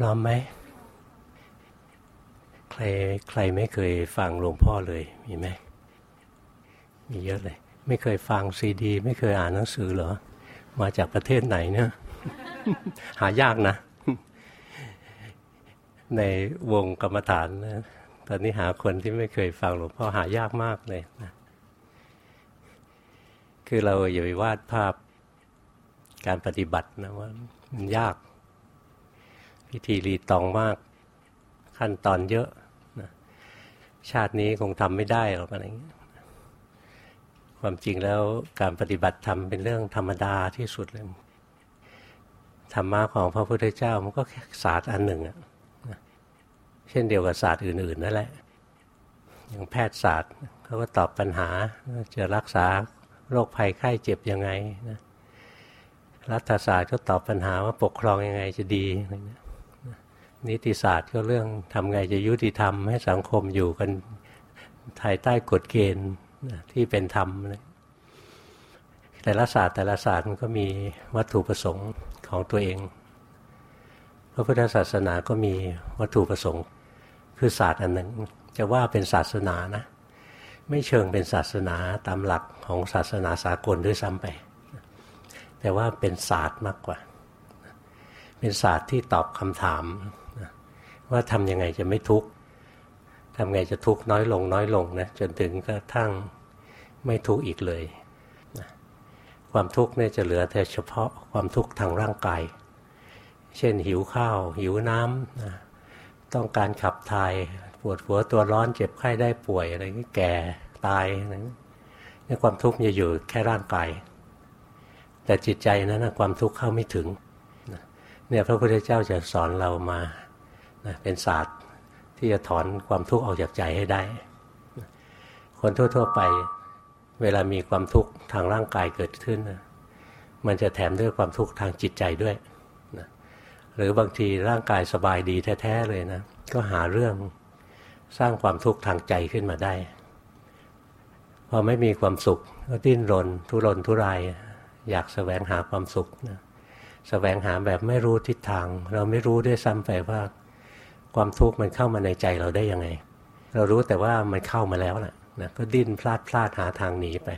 พร้อมไหม ใครใครไม่เคยฟังหลวงพ่อเลย มีไหม มีเยอะเลย ไม่เคยฟังซีดี ไม่เคยอ่านหนังสือเหรอ มาจากประเทศไหนเนี่ยหายากนะ ในวงกรรมฐานนะตอนนี้หาคนที่ไม่เคยฟังหลวงพ่อหายากมากเลยนะคือเราอย่าไปวาดภาพการปฏิบัตินะว่ามันยาก พิธีรีตองมาก ขั้นตอนเยอะนะชาตินี้คงทำไม่ได้หรอกอะไรเงี้ยความจริงแล้วการปฏิบัติธรรมเป็นเรื่องธรรมดาที่สุดเลยธรรมะของพระพุทธเจ้ามันก็แค่ศาสตร์อันหนึ่งอะเช่นเดียวกับศาสตร์อื่นๆนั่นแหละอย่างแพทยศาสตร์เขาก็ตอบปัญหาจะรักษาโรคภัยไข้เจ็บยังไงนะรัฐศาสตร์ก็ตอบปัญหาว่าปกครองยังไงจะดีอะไรเงี้ย นิติศาสตร์ก็เรื่องทำไงจะยุติธรรมให้สังคมอยู่กันภายใต้กฎเกณฑ์ที่เป็นธรรม แต่ละศาสตร์แต่ละศาสตร์มันก็มีวัตถุประสงค์ของตัวเอง พระพุทธศาสนาก็มีวัตถุประสงค์ คือศาสตร์อันหนึ่งจะว่าเป็นศาสนานะ ไม่เชิงเป็นศาสนาตามหลักของศาสนาสากลด้วยซ้ำไป แต่ว่าเป็นศาสตร์มากกว่า เป็นศาสตร์ที่ตอบคำถาม ว่าทำยังไงจะไม่ทุกข์ทำไงจะทุกข์น้อยลงน้อยลงนะจนถึงกระทั่งไม่ทุกข์อีกเลยนะความทุกข์เนี่ยจะเหลือแต่เฉพาะความทุกข์ทางร่างกาย เช่นหิวข้าว หิวน้ำนะต้องการขับถ่ายปวดหัวตัวร้อนเจ็บไข้ได้ป่วยอะไรแก่ตายอะไรนี่ความทุกข์จะอยู่แค่ร่างกาย แต่จิตใจนั้นนะความทุกข์เข้าไม่ถึงเนี่ยพระพุทธเจ้าจะสอนเรามา เป็นศาสตร์ที่จะถอนความทุกข์ออกจากใจให้ได้ คนทั่ว ๆ ไปเวลามีความทุกข์ทางร่างกายเกิดขึ้นมันจะแถมด้วยความทุกข์ทางจิตใจด้วยนะหรือบางทีร่างกายสบายดีแท้ๆเลยนะ ก็หาเรื่องสร้างความทุกข์ทางใจขึ้นมาได้ พอไม่มีความสุขก็ดิ้นรน ทุรนทุราย อยากสแสวงหาความสุขนะแสวงหาแบบไม่รู้ทิศทาง เราไม่รู้ด้วยซ้ำไปว่า ความทุกข์มันเข้ามาในใจเราได้ยังไง เรารู้แต่ว่ามันเข้ามาแล้วนะนะก็ดิ้นพลาดพลาดหาทางหนีไป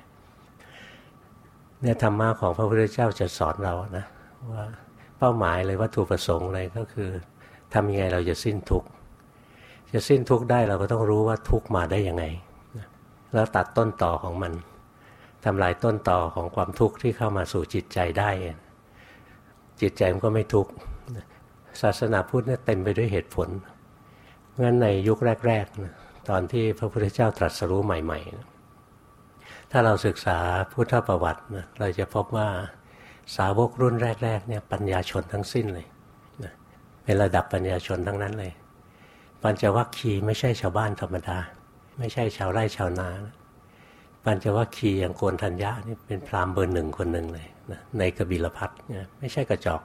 เนี่ยธรรมะของพระพุทธเจ้าจะสอนเรานะว่าเป้าหมายเลยวัตถุประสงค์เลยก็คือทำยังไงเราจะสิ้นทุกข์จะสิ้นทุกข์ได้เราก็ต้องรู้ว่าทุกข์มาได้ยังไงแล้วตัดต้นต่อของมันทำลายต้นต่อของความทุกข์ที่เข้ามาสู่จิตใจได้ จิตใจมันก็ไม่ทุกข์ ศาสนาพุทธเนี่ยเต็มไปด้วยเหตุผลงั้นในยุคแรกๆนะตอนที่พระพุทธเจ้าตรัสรู้ใหม่ๆนะถ้าเราศึกษาพุทธประวัตินะเราจะพบว่าสาวกรุ่นแรกๆเนี่ยปัญญาชนทั้งสิ้นเลยนะเป็นระดับปัญญาชนทั้งนั้นเลย ปัญจวัคคีย์ไม่ใช่ชาวบ้านธรรมดา ไม่ใช่ชาวไร่ชาวนานะปัญจวัคคีย์อย่างโกนธัญญานี่เป็นพราหมณ์เบอร์หนึ่งคนหนึ่งเลยนะในกบิลพัทเนี่ยไม่ใช่กระจอก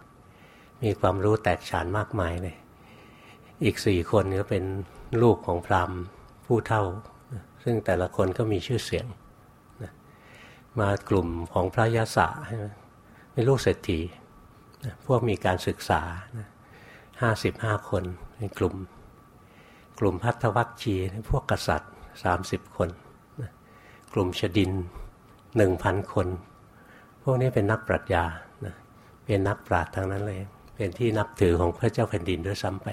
มีความรู้แตกฉานมากมายเลย อีกสี่คนก็เป็นลูกของพราหมณ์ผู้เท่า ซึ่งแต่ละคนก็มีชื่อเสียง มากลุ่มของพระยาศะเป็นลูกเศรษฐี พวกมีการศึกษาห้าสิบห้าคนในกลุ่ม กลุ่มพัทวัคชีพวกกษัตริย์สามสิบคน กลุ่มชดินหนึ่งพันคน พวกนี้เป็นนักปรัชญาเป็นนักปราชญ์ทั้งนั้นเลย เป็นที่นับถือของพระเจ้าแผ่นดินด้วยซ้ำไป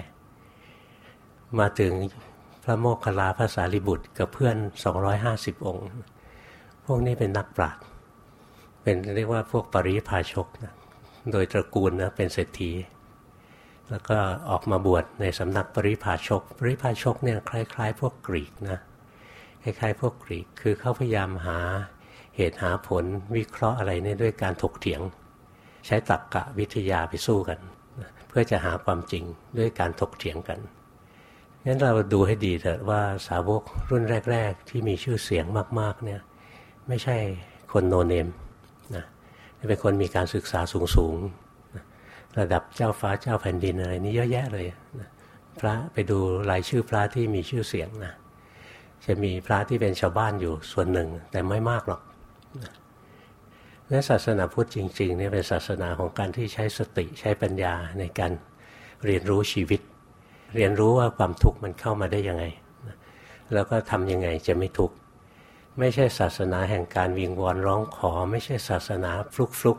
มาถึงพระโมคคัลลาภาษาลิบุตรกับเพื่อน 250 องค์ พวกนี้เป็นนักปราชญ์เป็นเรียกว่าพวกปริพาชกนะโดยตระกูลนะเป็นเศรษฐี แล้วก็ออกมาบวชในสำนักปริพาชก ปริพาชกเนี่ยคล้าย ๆ พวกกรีกนะคล้ายๆพวกกรีกคือเขาพยายามหาเหตุหาผลวิเคราะห์อะไรเนี่ยด้วยการถกเถียง ใช้ตรรกกะวิทยาไปสู้กัน พื่อจะหาความจริงด้วยการถกเถียงกันงั้นเราดูให้ดีเถอะว่าสาวกรุ่นแรก ๆ ที่มีชื่อเสียงมาก ๆ เนี่ยไม่ใช่คนโนเนมนะเป็นคนมีการศึกษาสูงๆระดับเจ้าฟ้าเจ้าแผ่นดินอะไรนี่เยอะแยะเลยนะพระไปดูรายชื่อพระที่มีชื่อเสียงนะจะมีพระที่เป็นชาวบ้านอยู่ส่วนหนึ่ง แต่ไม่มากหรอกนะ และศาสนาพุทธจริงๆเนี่ยเป็นศาสนาของการที่ใช้สติใช้ปัญญาในการเรียนรู้ชีวิต เรียนรู้ว่าความทุกข์มันเข้ามาได้ยังไง แล้วก็ทำยังไงจะไม่ทุกข์ไม่ใช่ศาสนาแห่งการวิงวอนร้องขอ ไม่ใช่ศาสนาฟลุกฟลุก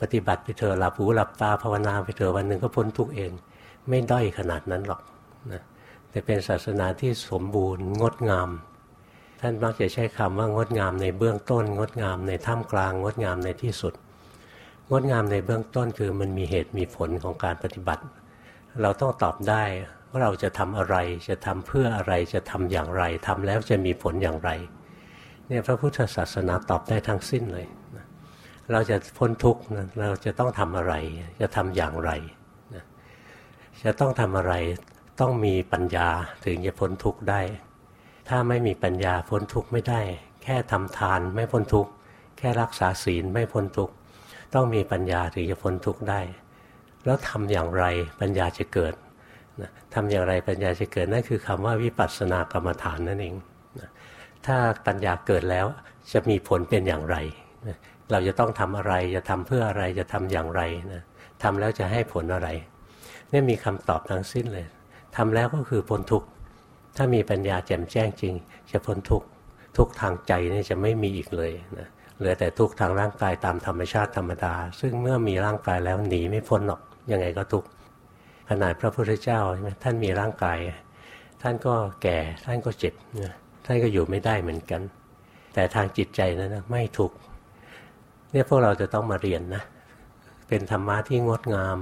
ปฏิบัติไปเถอะหลับหูหลับตาภาวนาไปเถอะวันหนึ่งก็พ้นทุกข์เอง ไม่ด้อยขนาดนั้นหรอกนะแต่เป็นศาสนาที่สมบูรณ์งดงาม ท่านมักจะใช้คำว่างดงามในเบื้องต้น งดงามในท่ามกลาง งดงามในที่สุด งดงามในเบื้องต้นคือมันมีเหตุมีผลของการปฏิบัติ เราต้องตอบได้ว่าเราจะทำอะไรจะทำเพื่ออะไรจะทำอย่างไรทำแล้วจะมีผลอย่างไรเนี่ยพระพุทธศาสนาตอบได้ทั้งสิ้นเลยเราจะพ้นทุกข์เราจะต้องทำอะไร จะทำอย่างไรจะต้องทำอะไรต้องมีปัญญาถึงจะพ้นทุกข์ได้ ถ้าไม่มีปัญญาพ้นทุกข์ไม่ได้ แค่ทำทานไม่พ้นทุกข์แค่รักษาศีลไม่พ้นทุกข์ต้องมีปัญญาถึงจะพ้นทุกข์ได้ แล้วทำอย่างไรปัญญาจะเกิดทำอย่างไรปัญญาจะเกิดนั่นคือคำว่าวิปัสสนากรรมฐานนั่นเองถ้าปัญญาเกิดแล้วจะมีผลเป็นอย่างไร เราจะต้องทำอะไรจะทำเพื่ออะไรจะทำอย่างไรนะทำแล้วจะให้ผลอะไรนี่มีคำตอบทั้งสิ้นเลยทำแล้วก็คือพ้นทุกข์ ถ้ามีปัญญาแจ่มแจ้งจริง จะพ้นทุกข์ทุกทางใจนี่จะไม่มีอีกเลยนะเหลือแต่ทุกทางร่างกายตามธรรมชาติธรรมดา ซึ่งเมื่อมีร่างกายแล้วหนีไม่พ้นหรอกยังไงก็ทุกขนาดพระพุทธเจ้าใช่ไหมท่านมีร่างกาย ท่านก็แก่ท่านก็เจ็บนะท่านก็อยู่ไม่ได้เหมือนกัน แต่ทางจิตใจนั้นนะไม่ทุกเนี่ยพวกเราจะต้องมาเรียนนะ เป็นธรรมะที่งดงาม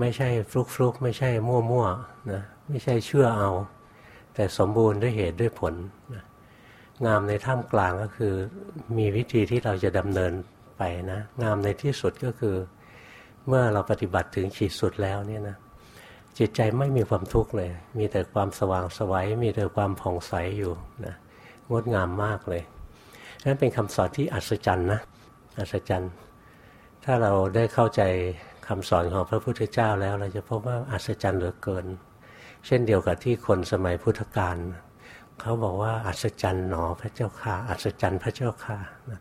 ไม่ใช่ฟลุกฟลุกไม่ใช่มั่วมั่วนะไม่ใช่เชื่อเอา แต่สมบูรณ์ด้วยเหตุด้วยผล งามในท่ามกลางก็คือมีวิธีที่เราจะดำเนินไปนะงามในที่สุดก็คือ เมื่อเราปฏิบัติถึงขีดสุดแล้วเนี่ยนะจิตใจไม่มีความทุกข์เลย มีแต่ความสว่างสวัยมีแต่ความผ่องใสอยู่นะงดงามมากเลยนั่นเป็นคำสอนที่อัศจรรย์นะอัศจรรย์ถ้าเราได้เข้าใจคำสอนของพระพุทธเจ้าแล้ว เราจะพบว่าอัศจรรย์เหลือเกิน เช่นเดียวกับที่คนสมัยพุทธกาลเขาบอกว่าอัศจรรย์หนอพระเจ้าค่ะอัศจรรย์พระเจ้าค่ะ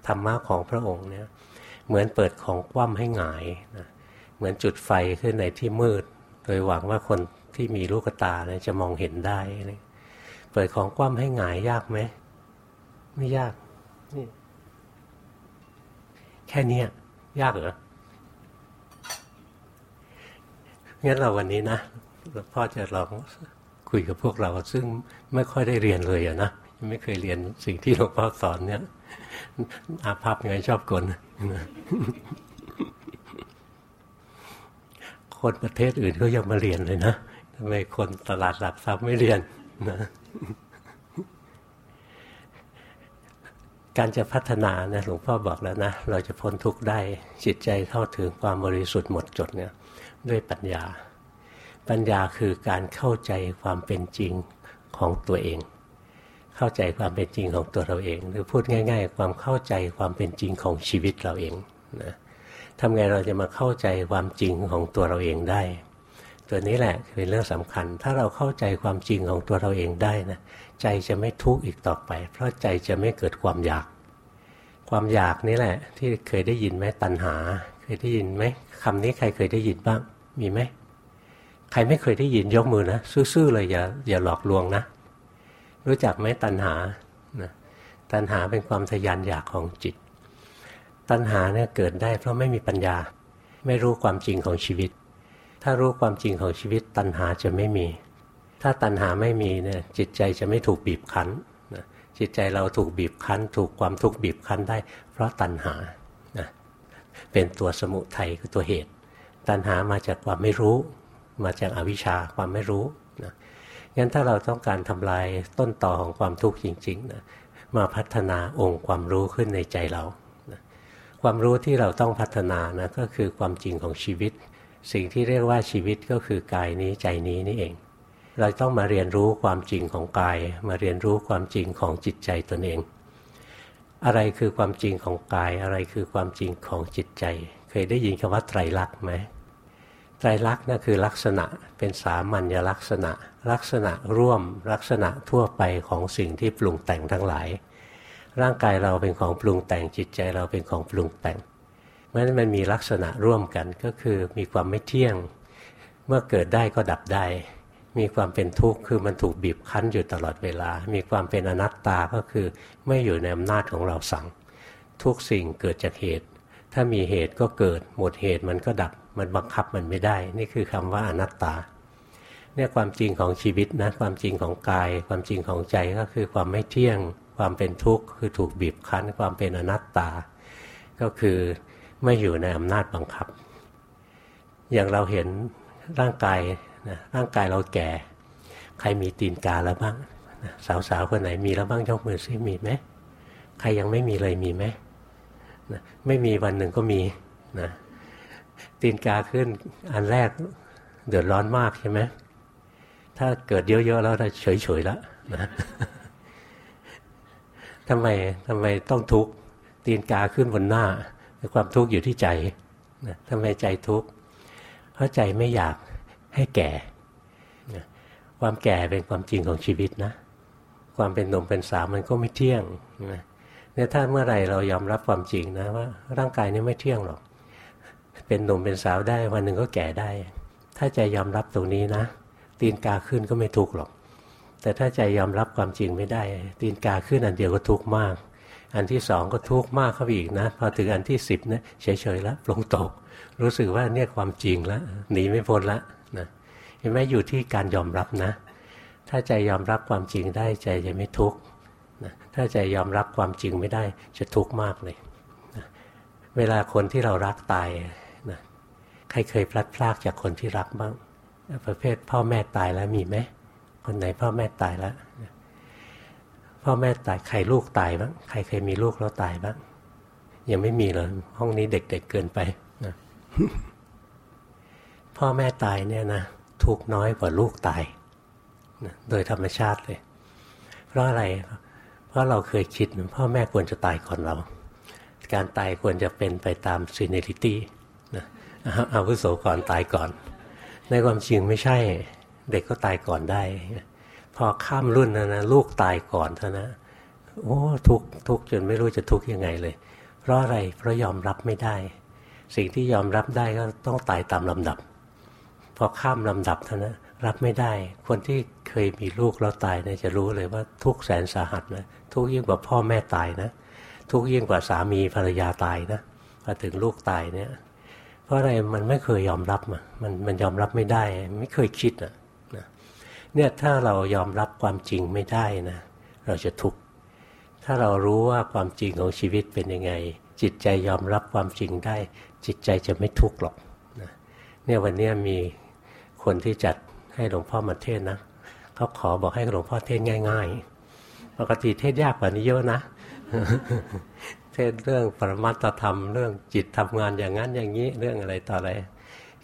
ธรรมะของพระองค์เนี่ยเหมือนเปิดของคว่ำให้หงายนะเหมือนจุดไฟขึ้นในที่มืด โดยหวังว่าคนที่มีลูกตาเนี่ยจะมองเห็นได้ เปิดของคว่ำให้หงายยากไหมไม่ยากนี่แค่นี้ยากเหรองั้นเราวันนี้นะ หลวงพ่อจะลองคุยกับพวกเรา ซึ่งไม่ค่อยได้เรียนเลยอะนะไม่เคยเรียนสิ่งที่หลวงพ่อสอนเนี่ยอาภัพไงชอบกลคนประเทศอื่นก็ยังมาเรียนเลยนะทำไมคนตลาดหลักทรัพย์ไม่เรียนนะการจะพัฒนาเนี่ยหลวงพ่อบอกแล้วนะเราจะพ้นทุกข์ได้จิตใจเข้าถึงความบริสุทธิ์หมดจดเนี่ยด้วยปัญญา ปัญญาคือการเข้าใจความเป็นจริงของตัวเอง เข้าใจความเป็นจริงของตัวเราเอง หรือพูดง่าย ๆ ความเข้าใจความเป็นจริงของชีวิตเราเองนะทำไงเราจะมาเข้าใจความจริงของตัวเราเองได้ ตัวนี้แหละเป็นเรื่องสำคัญ ถ้าเราเข้าใจความจริงของตัวเราเองได้นะใจจะไม่ทุกข์อีกต่อไป เพราะใจจะไม่เกิดความอยาก ความอยากนี่แหละ ที่เคยได้ยินไหมตัณหา เคยได้ยินไหมคำนี้ใครเคยได้ยินบ้างมีไหม ใครไม่เคยได้ยินยกมือนะซื่อๆเลยอย่าอย่าหลอกลวงนะ รู้จักไหมตัณหานะตัณหาเป็นความทยานอยากของจิต ตัณหาเนี่ยเกิดได้เพราะไม่มีปัญญา ไม่รู้ความจริงของชีวิต ถ้ารู้ความจริงของชีวิต ตัณหาจะไม่มี ถ้าตัณหาไม่มีเนี่ยจิตใจจะไม่ถูกบีบคั้นนะจิตใจเราถูกบีบคั้น ถูกความทุกข์บีบคั้นได้ เพราะตัณหาเป็นตัวสมุทัยคือตัวเหตุ ตัณหามาจากความไม่รู้ มาจากอาวิชชาความไม่รู้นะงั้นถ้าเราต้องการทำลายต้นต่อของความทุกข์จริงๆนะมาพัฒนาองค์ความรู้ขึ้นในใจเรานะความรู้ที่เราต้องพัฒนานะก็คือความจริงของชีวิต สิ่งที่เรียกว่าชีวิตก็คือกายนี้ใจนี้นี่เอง เราต้องมาเรียนรู้ความจริงของกาย มาเรียนรู้ความจริงของจิตใจตนเอง อะไรคือความจริงของกาย อะไรคือความจริงของจิตใจ เคยได้ยินคำว่าไตรลักษณ์ไหม ไตรลักษณ์นั่นคือลักษณะเป็นสามัญลักษณะ ลักษณะร่วมลักษณะทั่วไปของสิ่งที่ปรุงแต่งทั้งหลาย ร่างกายเราเป็นของปรุงแต่งจิตใจเราเป็นของปรุงแต่งเพราะฉะนั้นมันมีลักษณะร่วมกันก็คือมีความไม่เที่ยง เมื่อเกิดได้ก็ดับได้ มีความเป็นทุกข์คือมันถูกบีบคั้นอยู่ตลอดเวลา มีความเป็นอนัตตาก็คือไม่อยู่ในอำนาจของเราสั่ง ทุกสิ่งเกิดจากเหตุ ถ้ามีเหตุก็เกิด หมดเหตุมันก็ดับ มันบังคับมันไม่ได้ นี่คือคำว่าอนัตตา เนี่ยความจริงของชีวิตนะ ความจริงของกาย ความจริงของใจก็คือความไม่เที่ยง ความเป็นทุกข์ คือถูกบีบคั้น ความเป็นอนัตตา ก็คือไม่อยู่ในอำนาจบังคับ อย่างเราเห็นร่างกายนะร่างกายเราแก่ ใครมีตีนกาแล้วบ้าง สาวๆคนไหนมีแล้วบ้างยกมือซิมีไหมใครยังไม่มีเลยมีไหม นะไม่มีวันหนึ่งก็มีนะตีนกาขึ้นอันแรกเดือดร้อนมากใช่ไหมถ้าเกิดเยอะๆแล้วจะเฉยๆแล้วนะทำไมทำไมต้องทุกข์ตีนกาขึ้นบนหน้าความทุกข์อยู่ที่ใจนะทำไมใจทุกข์เพราะใจไม่อยากให้แก่นะความแก่เป็นความจริงของชีวิตนะ ความเป็นหนุ่มเป็นสาวมันก็ไม่เที่ยงนะ เนี่ยถ้าเมื่อไรเรายอมรับความจริงนะว่า ร่างกายนี้ไม่เที่ยงหรอก เป็นหนุ่มเป็นสาวได้วันหนึ่งก็แก่ได้ ถ้าใจยอมรับตรงนี้นะ ตีนกาขึ้นก็ไม่ทุกข์หรอก แต่ถ้าใจยอมรับความจริงไม่ได้ ตีนกาขึ้นอันเดียวก็ทุกข์มาก อันที่สองก็ทุกข์มากเข้าไปอีกนะ พอถึงอันที่สิบนะเฉยๆแล้วปลงตก รู้สึกว่าเนี่ยความจริงแล้วหนีไม่พ้นละนะเห็นไหมอยู่ที่การยอมรับนะ ถ้าใจยอมรับความจริงได้ใจจะไม่ทุกข์ นะถ้าใจยอมรับความจริงไม่ได้จะทุกข์มากเลยนะเวลาคนที่เรารักตายนะใครเคยพลัดพรากจากคนที่รักบ้าง ประเภทพ่อแม่ตายแล้วมีไหมคนไหนพ่อแม่ตายแล้วนะพ่อแม่ตายใครลูกตายบ้างใครเคยมีลูกแล้วตายบ้างยังไม่มีเลยห้องนี้เด็กๆเเกินไปนะพ่อแม่ตายเนี่ยนะทุกน้อยกว่าลูกตายนะโดยธรรมชาติเลย เพราะอะไร เพราะเราเคยคิดพ่อแม่ควรจะตายก่อนเรา การตายควรจะเป็นไปตามซีเนริตี้นะอาวุโสก่อนตายก่อน ในความจริงไม่ใช่เด็กก็ตายก่อนได้ พอข้ามรุ่นนะนะลูกตายก่อนเท่านะโอ้ทุกทุกจนไม่รู้จะทุกยังไงเลย เพราะอะไรเพราะยอมรับไม่ได้ สิ่งที่ยอมรับได้ก็ต้องตายตามลำดับ พอข้ามลำดับเท่านะ รับไม่ได้ คนที่เคยมีลูกแล้วตายเนี่ยจะรู้เลยว่าทุกแสนสาหัสนะทุกยิ่งกว่าพ่อแม่ตายนะทุกยิ่งกว่าสามีภรรยาตายนะพอถึงลูกตายเนี่ยเพราะอะไรมันไม่เคยยอมรับมันมันยอมรับไม่ได้ ไม่เคยคิดอะเนี่ยถ้าเรายอมรับความจริงไม่ได้นะ เราจะทุกข์ถ้าเรารู้ว่าความจริงของชีวิตเป็นยังไง จิตใจยอมรับความจริงได้ จิตใจจะไม่ทุกข์หรอกนะเนี่ยวันนี้มีคนที่จัด ให้หลวงพ่อมาเทศนะเขาขอบอกให้หลวงพ่อเทศง่าย ๆ ปกติเทศยากกว่านี้เยอะนะ เทศเรื่องปรมัตธรรม เรื่องจิตทำงานอย่างนั้นอย่างนี้เรื่องอะไรต่ออะไร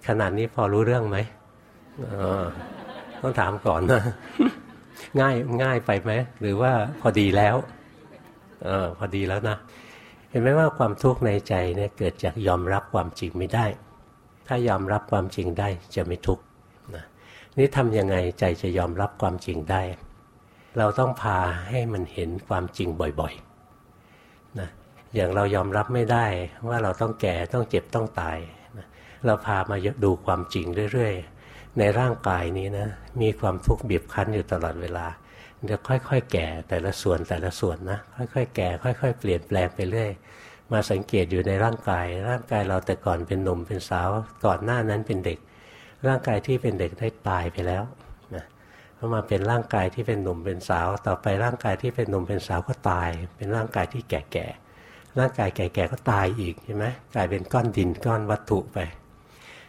ขนาดนี้พอรู้เรื่องไหมต้องถามก่อนนะง่ายง่ายไปไหมหรือว่าพอดีแล้วเออพอดีแล้วนะเห็นไหมว่าความทุกข์ในใจเนี่ยเกิดจากยอมรับความจริงไม่ได้ ถ้ายอมรับความจริงได้จะไม่ทุกข์ นี่ทำยังไงใจจะยอมรับความจริงได้ เราต้องพาให้มันเห็นความจริงบ่อยๆนะอย่างเรายอมรับไม่ได้ว่าเราต้องแก่ต้องเจ็บต้องตายนะเราพามาดูความจริงเรื่อยๆ ในร่างกายนี้นะมีความทุกข์บีบคั้นอยู่ตลอดเวลาจะค่อย ๆ แก่แต่ละส่วนแต่ละส่วนนะค่อยๆ แก่ ค่อย ๆ เปลี่ยนแปลงไปเรื่อยมาสังเกตอยู่ในร่างกาย ร่างกายเราแต่ก่อนเป็นหนุ่มเป็นสาวก่อนหน้านั้นเป็นเด็ก ร่างกายที่เป็นเด็กได้ตายไปแล้วนะพอมาเป็นร่างกายที่เป็นหนุ่มเป็นสาว ต่อไปร่างกายที่เป็นหนุ่มเป็นสาวก็ตาย เป็นร่างกายที่แก่ๆร่างกายแก่ๆก็ตายอีกใช่ไหมกลายเป็นก้อนดินก้อนวัตถุไป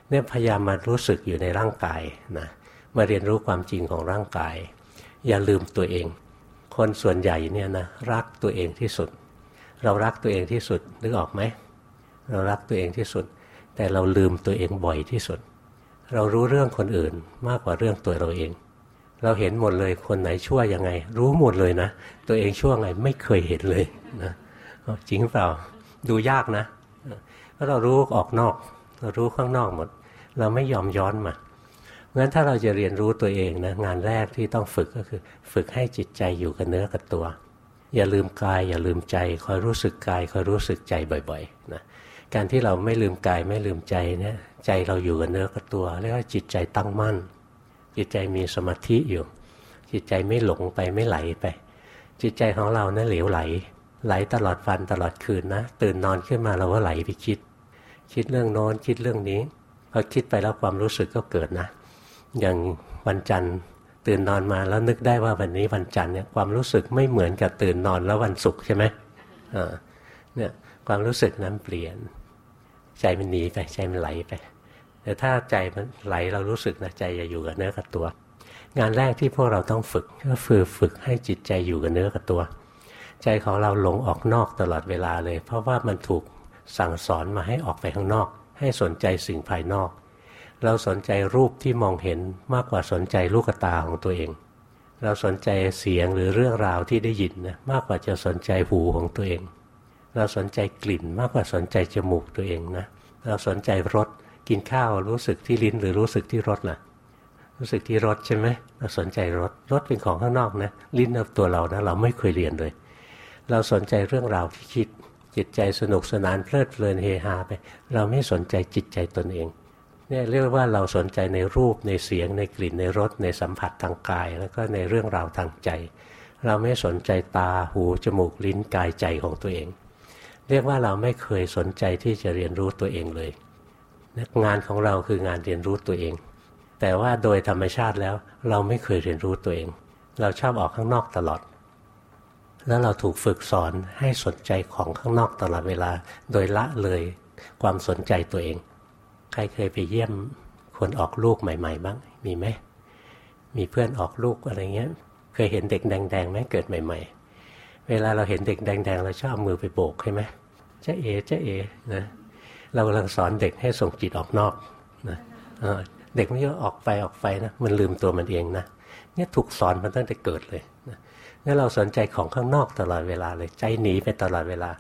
เนี่ยพยายามมารู้สึกอยู่ในร่างกายนะมาเรียนรู้ความจริงของร่างกาย อย่าลืมตัวเอง คนส่วนใหญ่เนี่ยนะรักตัวเองที่สุด เรารักตัวเองที่สุดนึกออกไหมเรารักตัวเองที่สุด แต่เราลืมตัวเองบ่อยที่สุด เรารู้เรื่องคนอื่นมากกว่าเรื่องตัวเราเอง เราเห็นหมดเลยคนไหนชั่วยังไง รู้หมดเลยนะ ตัวเองชั่วไงไม่เคยเห็นเลยนะจริงเปล่าดูยากนะเพราะเรารู้ออกนอก เรารู้ข้างนอกหมด เราไม่ยอมย้อนมางั้นถ้าเราจะเรียนรู้ตัวเองนะงานแรกที่ต้องฝึกก็คือ ฝึกให้จิตใจอยู่กับเนื้อกับตัว อย่าลืมกาย อย่าลืมใจคอยรู้สึกกายคอยรู้สึกใจบ่อยๆนะ การที่เราไม่ลืมกายไม่ลืมใจเนี่ยใจเราอยู่กับเนื้อกับตัวเรียกว่าจิตใจตั้งมั่น จิตใจมีสมาธิอยู่ จิตใจไม่หลงไปไม่ไหลไป จิตใจของเรานะั้นเหลวไหล ไหลตลอดวันตลอดคืนนะ ตื่นนอนขึ้นมาเราก็ไหลไปคิด คิดเรื่องโน้นคิดเรื่องนี้พอคิดไปแล้วความรู้สึกก็เกิดนะ อย่างวันจันทร์ตื่นนอนมาแล้วนึกได้ว่าวันนี้วันจันทร์เนี่ยความรู้สึกไม่เหมือนกับตื่นนอนแล้ววันศุกร์ใช่ไหมเนี่ยความรู้สึกนั้นเปลี่ยน ใจมันหนีไปใจมันไหลไป แต่ถ้าใจมันไหลเรารู้สึกนะใจจะอยู่กับเนื้อกับตัว งานแรกที่พวกเราต้องฝึกก็คือฝึกให้จิตใจอยู่กับเนื้อกับตัว ใจของเราหลงออกนอกตลอดเวลาเลย เพราะว่ามันถูกสั่งสอนมาให้ออกไปข้างนอก ให้สนใจสิ่งภายนอก เราสนใจรูปที่มองเห็นมากกว่าสนใจลูกตาของตัวเอง เราสนใจเสียงหรือเรื่องราวที่ได้ยินนะมากกว่าจะสนใจหูของตัวเอง เราสนใจกลิ่นมากกว่าสนใจจมูกตัวเองนะเราสนใจรสกินข้าวรู้สึกที่ลิ้นหรือรู้สึกที่รสล่ะ รู้สึกที่รสใช่ไหมเราสนใจรสรสเป็นของข้างนอกนะลิ้นเอาตัวเรานะเราไม่เคยเรียนเลย เราสนใจเรื่องราวที่คิดจิตใจสนุกสนานเพลิดเพลินเฮฮาไป เราไม่สนใจจิตใจตนเองเนี่ยเรียกว่าเราสนใจในรูปในเสียงในกลิ่นในรสในสัมผัสทางกาย แล้วก็ในเรื่องราวทางใจ เราไม่สนใจตาหูจมูกลิ้นกายใจของตัวเอง เรียกว่าเราไม่เคยสนใจที่จะเรียนรู้ตัวเองเลย งานของเราคืองานเรียนรู้ตัวเอง แต่ว่าโดยธรรมชาติแล้ว เราไม่เคยเรียนรู้ตัวเอง เราชอบออกข้างนอกตลอด แล้วเราถูกฝึกสอนให้สนใจของข้างนอกตลอดเวลา โดยละเลยความสนใจตัวเอง ใครเคยไปเยี่ยมคนออกลูกใหม่ ๆ บ้าง มีไหมมีเพื่อนออกลูกอะไรเงี้ย เคยเห็นเด็กแดงๆไหมเกิดใหม่ ๆ เวลาเราเห็นเด็กแดงๆเราชอบมือไปโบกใช่ไหมจ้าเอ๋จ้าเอ๋นะเรากำลังสอนเด็กให้ส่งจิตออกนอกนะเด็กไม่ยอะออกไปออกไปนะมันลืมตัวมันเองนะเนี่ยถูกสอนมันตั้งแต่เกิดเลยนะงั้นเราสนใจของข้างนอกตลอดเวลาเลย ใจหนีไปตลอดเวลา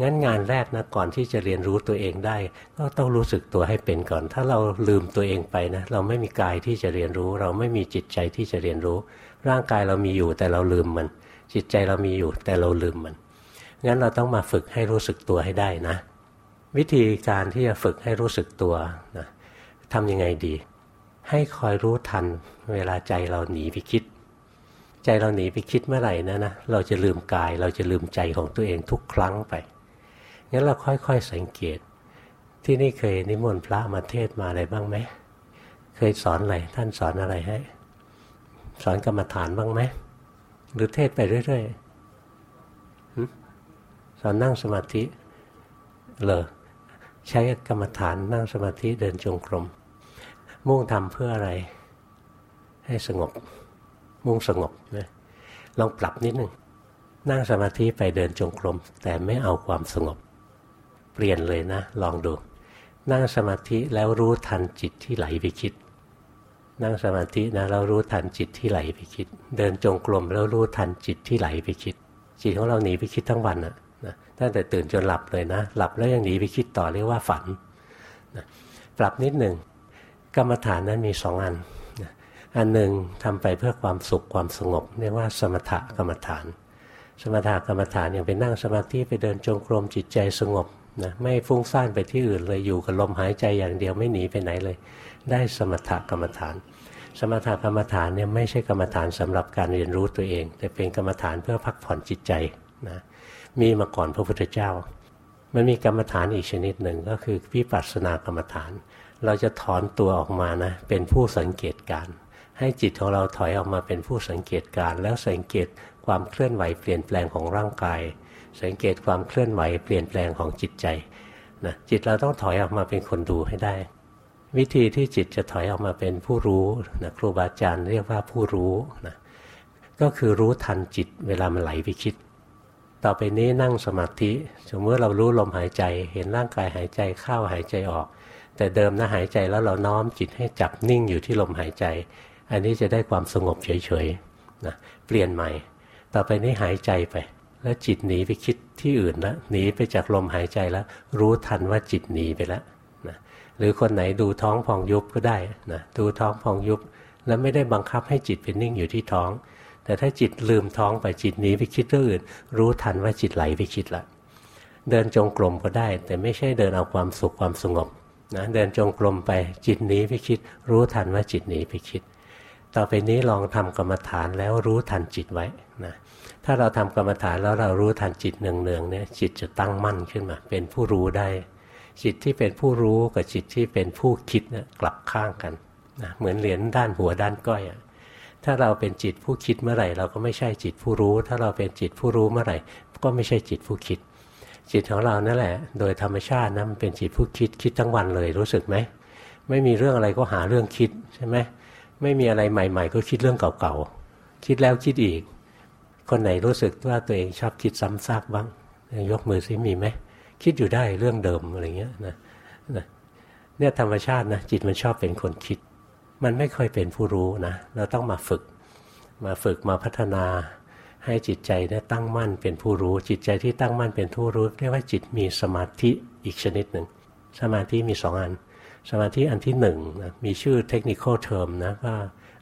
งั้นงานแรกนะก่อนที่จะเรียนรู้ตัวเองได้ ก็ต้องรู้สึกตัวให้เป็นก่อน ถ้าเราลืมตัวเองไปนะเราไม่มีกายที่จะเรียนรู้ เราไม่มีจิตใจที่จะเรียนรู้ ร่างกายเรามีอยู่แต่เราลืมมัน จิตใจเรามีอยู่แต่เราลืมมัน งั้นเราต้องมาฝึกให้รู้สึกตัวให้ได้นะ วิธีการที่จะฝึกให้รู้สึกตัวนะทำยังไงดี ให้คอยรู้ทันเวลาใจเราหนีไปคิด ใจเราหนีไปคิดเมื่อไหร่นะนะเราจะลืมกาย เราจะลืมใจของตัวเองทุกครั้งไปงั้นเราค่อยๆสังเกต ที่นี่เคยนิมนต์พระมาเทศมาอะไรบ้างไหมเคยสอนอะไรท่านสอนอะไรให้ สอนกรรมฐานบ้างไหม หรือเทศไปเรื่อยๆสอนนั่งสมาธิเลยใช้กรรมฐานนั่งสมาธิเดินจงกรม มุ่งทำเพื่ออะไร ให้สงบ มุ่งสงบนะลองปรับนิดหนึ่งนั่งสมาธิไปเดินจงกรม แต่ไม่เอาความสงบ เปลี่ยนเลยนะ ลองดู นั่งสมาธิแล้วรู้ทันจิตที่ไหลไปคิด นั่งสมาธินะแล้วรู้ทันจิตที่ไหลไปคิด เดินจงกรมแล้วรู้ทันจิตที่ไหลไปคิด จิตของเราหนีไปคิดทั้งวันนะนะตั้งแต่ตื่นจนหลับเลยนะ หลับแล้วยังหนีไปคิดต่อเรียกว่าฝันนะปรับนิดหนึ่งกรรมฐานนั้นมีสองอันนะอันหนึ่งทำไปเพื่อความสุขความสงบเรียกว่าสมถกรรมฐาน สมถกรรมฐานอย่างไปนั่งสมาธิไปเดินจงกรมจิตใจสงบนะไม่ฟุ้งซ่านไปที่อื่นเลยอยู่กับลมหายใจอย่างเดียวไม่หนีไปไหนเลย ได้สมถกรรมฐาน สมถกรรมฐานเนี่ยไม่ใช่กรรมฐานสำหรับการเรียนรู้ตัวเอง แต่เป็นกรรมฐานเพื่อพักผ่อนจิตใจนะมีมาก่อนพระพุทธเจ้า มันมีกรรมฐานอีกชนิดหนึ่งก็คือวิปัสสนากรรมฐาน เราจะถอนตัวออกมานะเป็นผู้สังเกตการ ให้จิตของเราถอยออกมาเป็นผู้สังเกตการ แล้วสังเกตความเคลื่อนไหวเปลี่ยนแปลงของร่างกาย สังเกตความเคลื่อนไหวเปลี่ยนแปลงของจิตใจนะจิตเราต้องถอยออกมาเป็นคนดูให้ได้ วิธีที่จิตจะถอยออกมาเป็นผู้รู้นะครูบาอาจารย์เรียกว่าผู้รู้นะก็คือรู้ทันจิตเวลามันไหลไปคิด ต่อไปนี้นั่งสมาธิ สมมติเรารู้ลมหายใจ เห็นร่างกายหายใจเข้าหายใจออก แต่เดิมนะหายใจแล้วเราน้อมจิตให้จับนิ่งอยู่ที่ลมหายใจ อันนี้จะได้ความสงบเฉยๆนะเปลี่ยนใหม่ ต่อไปนี้หายใจไป แล้วจิตหนีไปคิดที่อื่นแล้วหนีไปจากลมหายใจแล้ว รู้ทันว่าจิตหนีไปแล้ว หรือคนไหนดูท้องพองยุบก็ได้นะดูท้องพองยุบ แล้วไม่ได้บังคับให้จิตเป็นนิ่งอยู่ที่ท้อง แต่ถ้าจิตลืมท้องไปจิตหนีไปคิดเรื่องอื่น รู้ทันว่าจิตไหลไปคิดละเดินจงกรมก็ได้ แต่ไม่ใช่เดินเอาความสุขความสงบนะเดินจงกรมไปจิตหนีไปคิด รู้ทันว่าจิตหนีไปคิด ต่อไปนี้ลองทำกรรมฐานแล้วรู้ทันจิตไว้นะถ้าเราทำกรรมฐานแล้วเรารู้ทันจิตเนืองๆเนี่ยจิตจะตั้งมั่นขึ้นมา เป็นผู้รู้ได้ จิตที่เป็นผู้รู้กับจิตที่เป็นผู้คิดนี่กลับข้างกันนะเหมือนเหรียญด้านหัวด้านก้อยอะถ้าเราเป็นจิตผู้คิดเมื่อไหร่ เราก็ไม่ใช่จิตผู้รู้ ถ้าเราเป็นจิตผู้รู้เมื่อไหร่ ก็ไม่ใช่จิตผู้คิด จิตของเรานั่นแหละ โดยธรรมชาตินะมันเป็นจิตผู้คิดคิดทั้งวันเลยรู้สึกไหมไม่มีเรื่องอะไรก็หาเรื่องคิดใช่ไหมไม่มีอะไรใหม่ ๆ ก็คิดเรื่องเก่าๆคิดแล้วคิดอีก คนไหนรู้สึกว่าตัวเองชอบคิดซ้ำซากบ้างยกมือซิมีไหม คิดอยู่ได้เรื่องเดิมอะไรเงี้ยนะเนี่ยธรรมชาตินะจิตมันชอบเป็นคนคิด มันไม่ค่อยเป็นผู้รู้นะเราต้องมาฝึก มาฝึกมาพัฒนาให้จิตใจเนี่ยตั้งมั่นเป็นผู้รู้ จิตใจที่ตั้งมั่นเป็นผู้รู้เรียกว่าจิตมีสมาธิอีกชนิดหนึ่งสมาธิมีสองอัน สมาธิอันที่หนึ่งนะมีชื่อเทคนิคเทอมนะว่า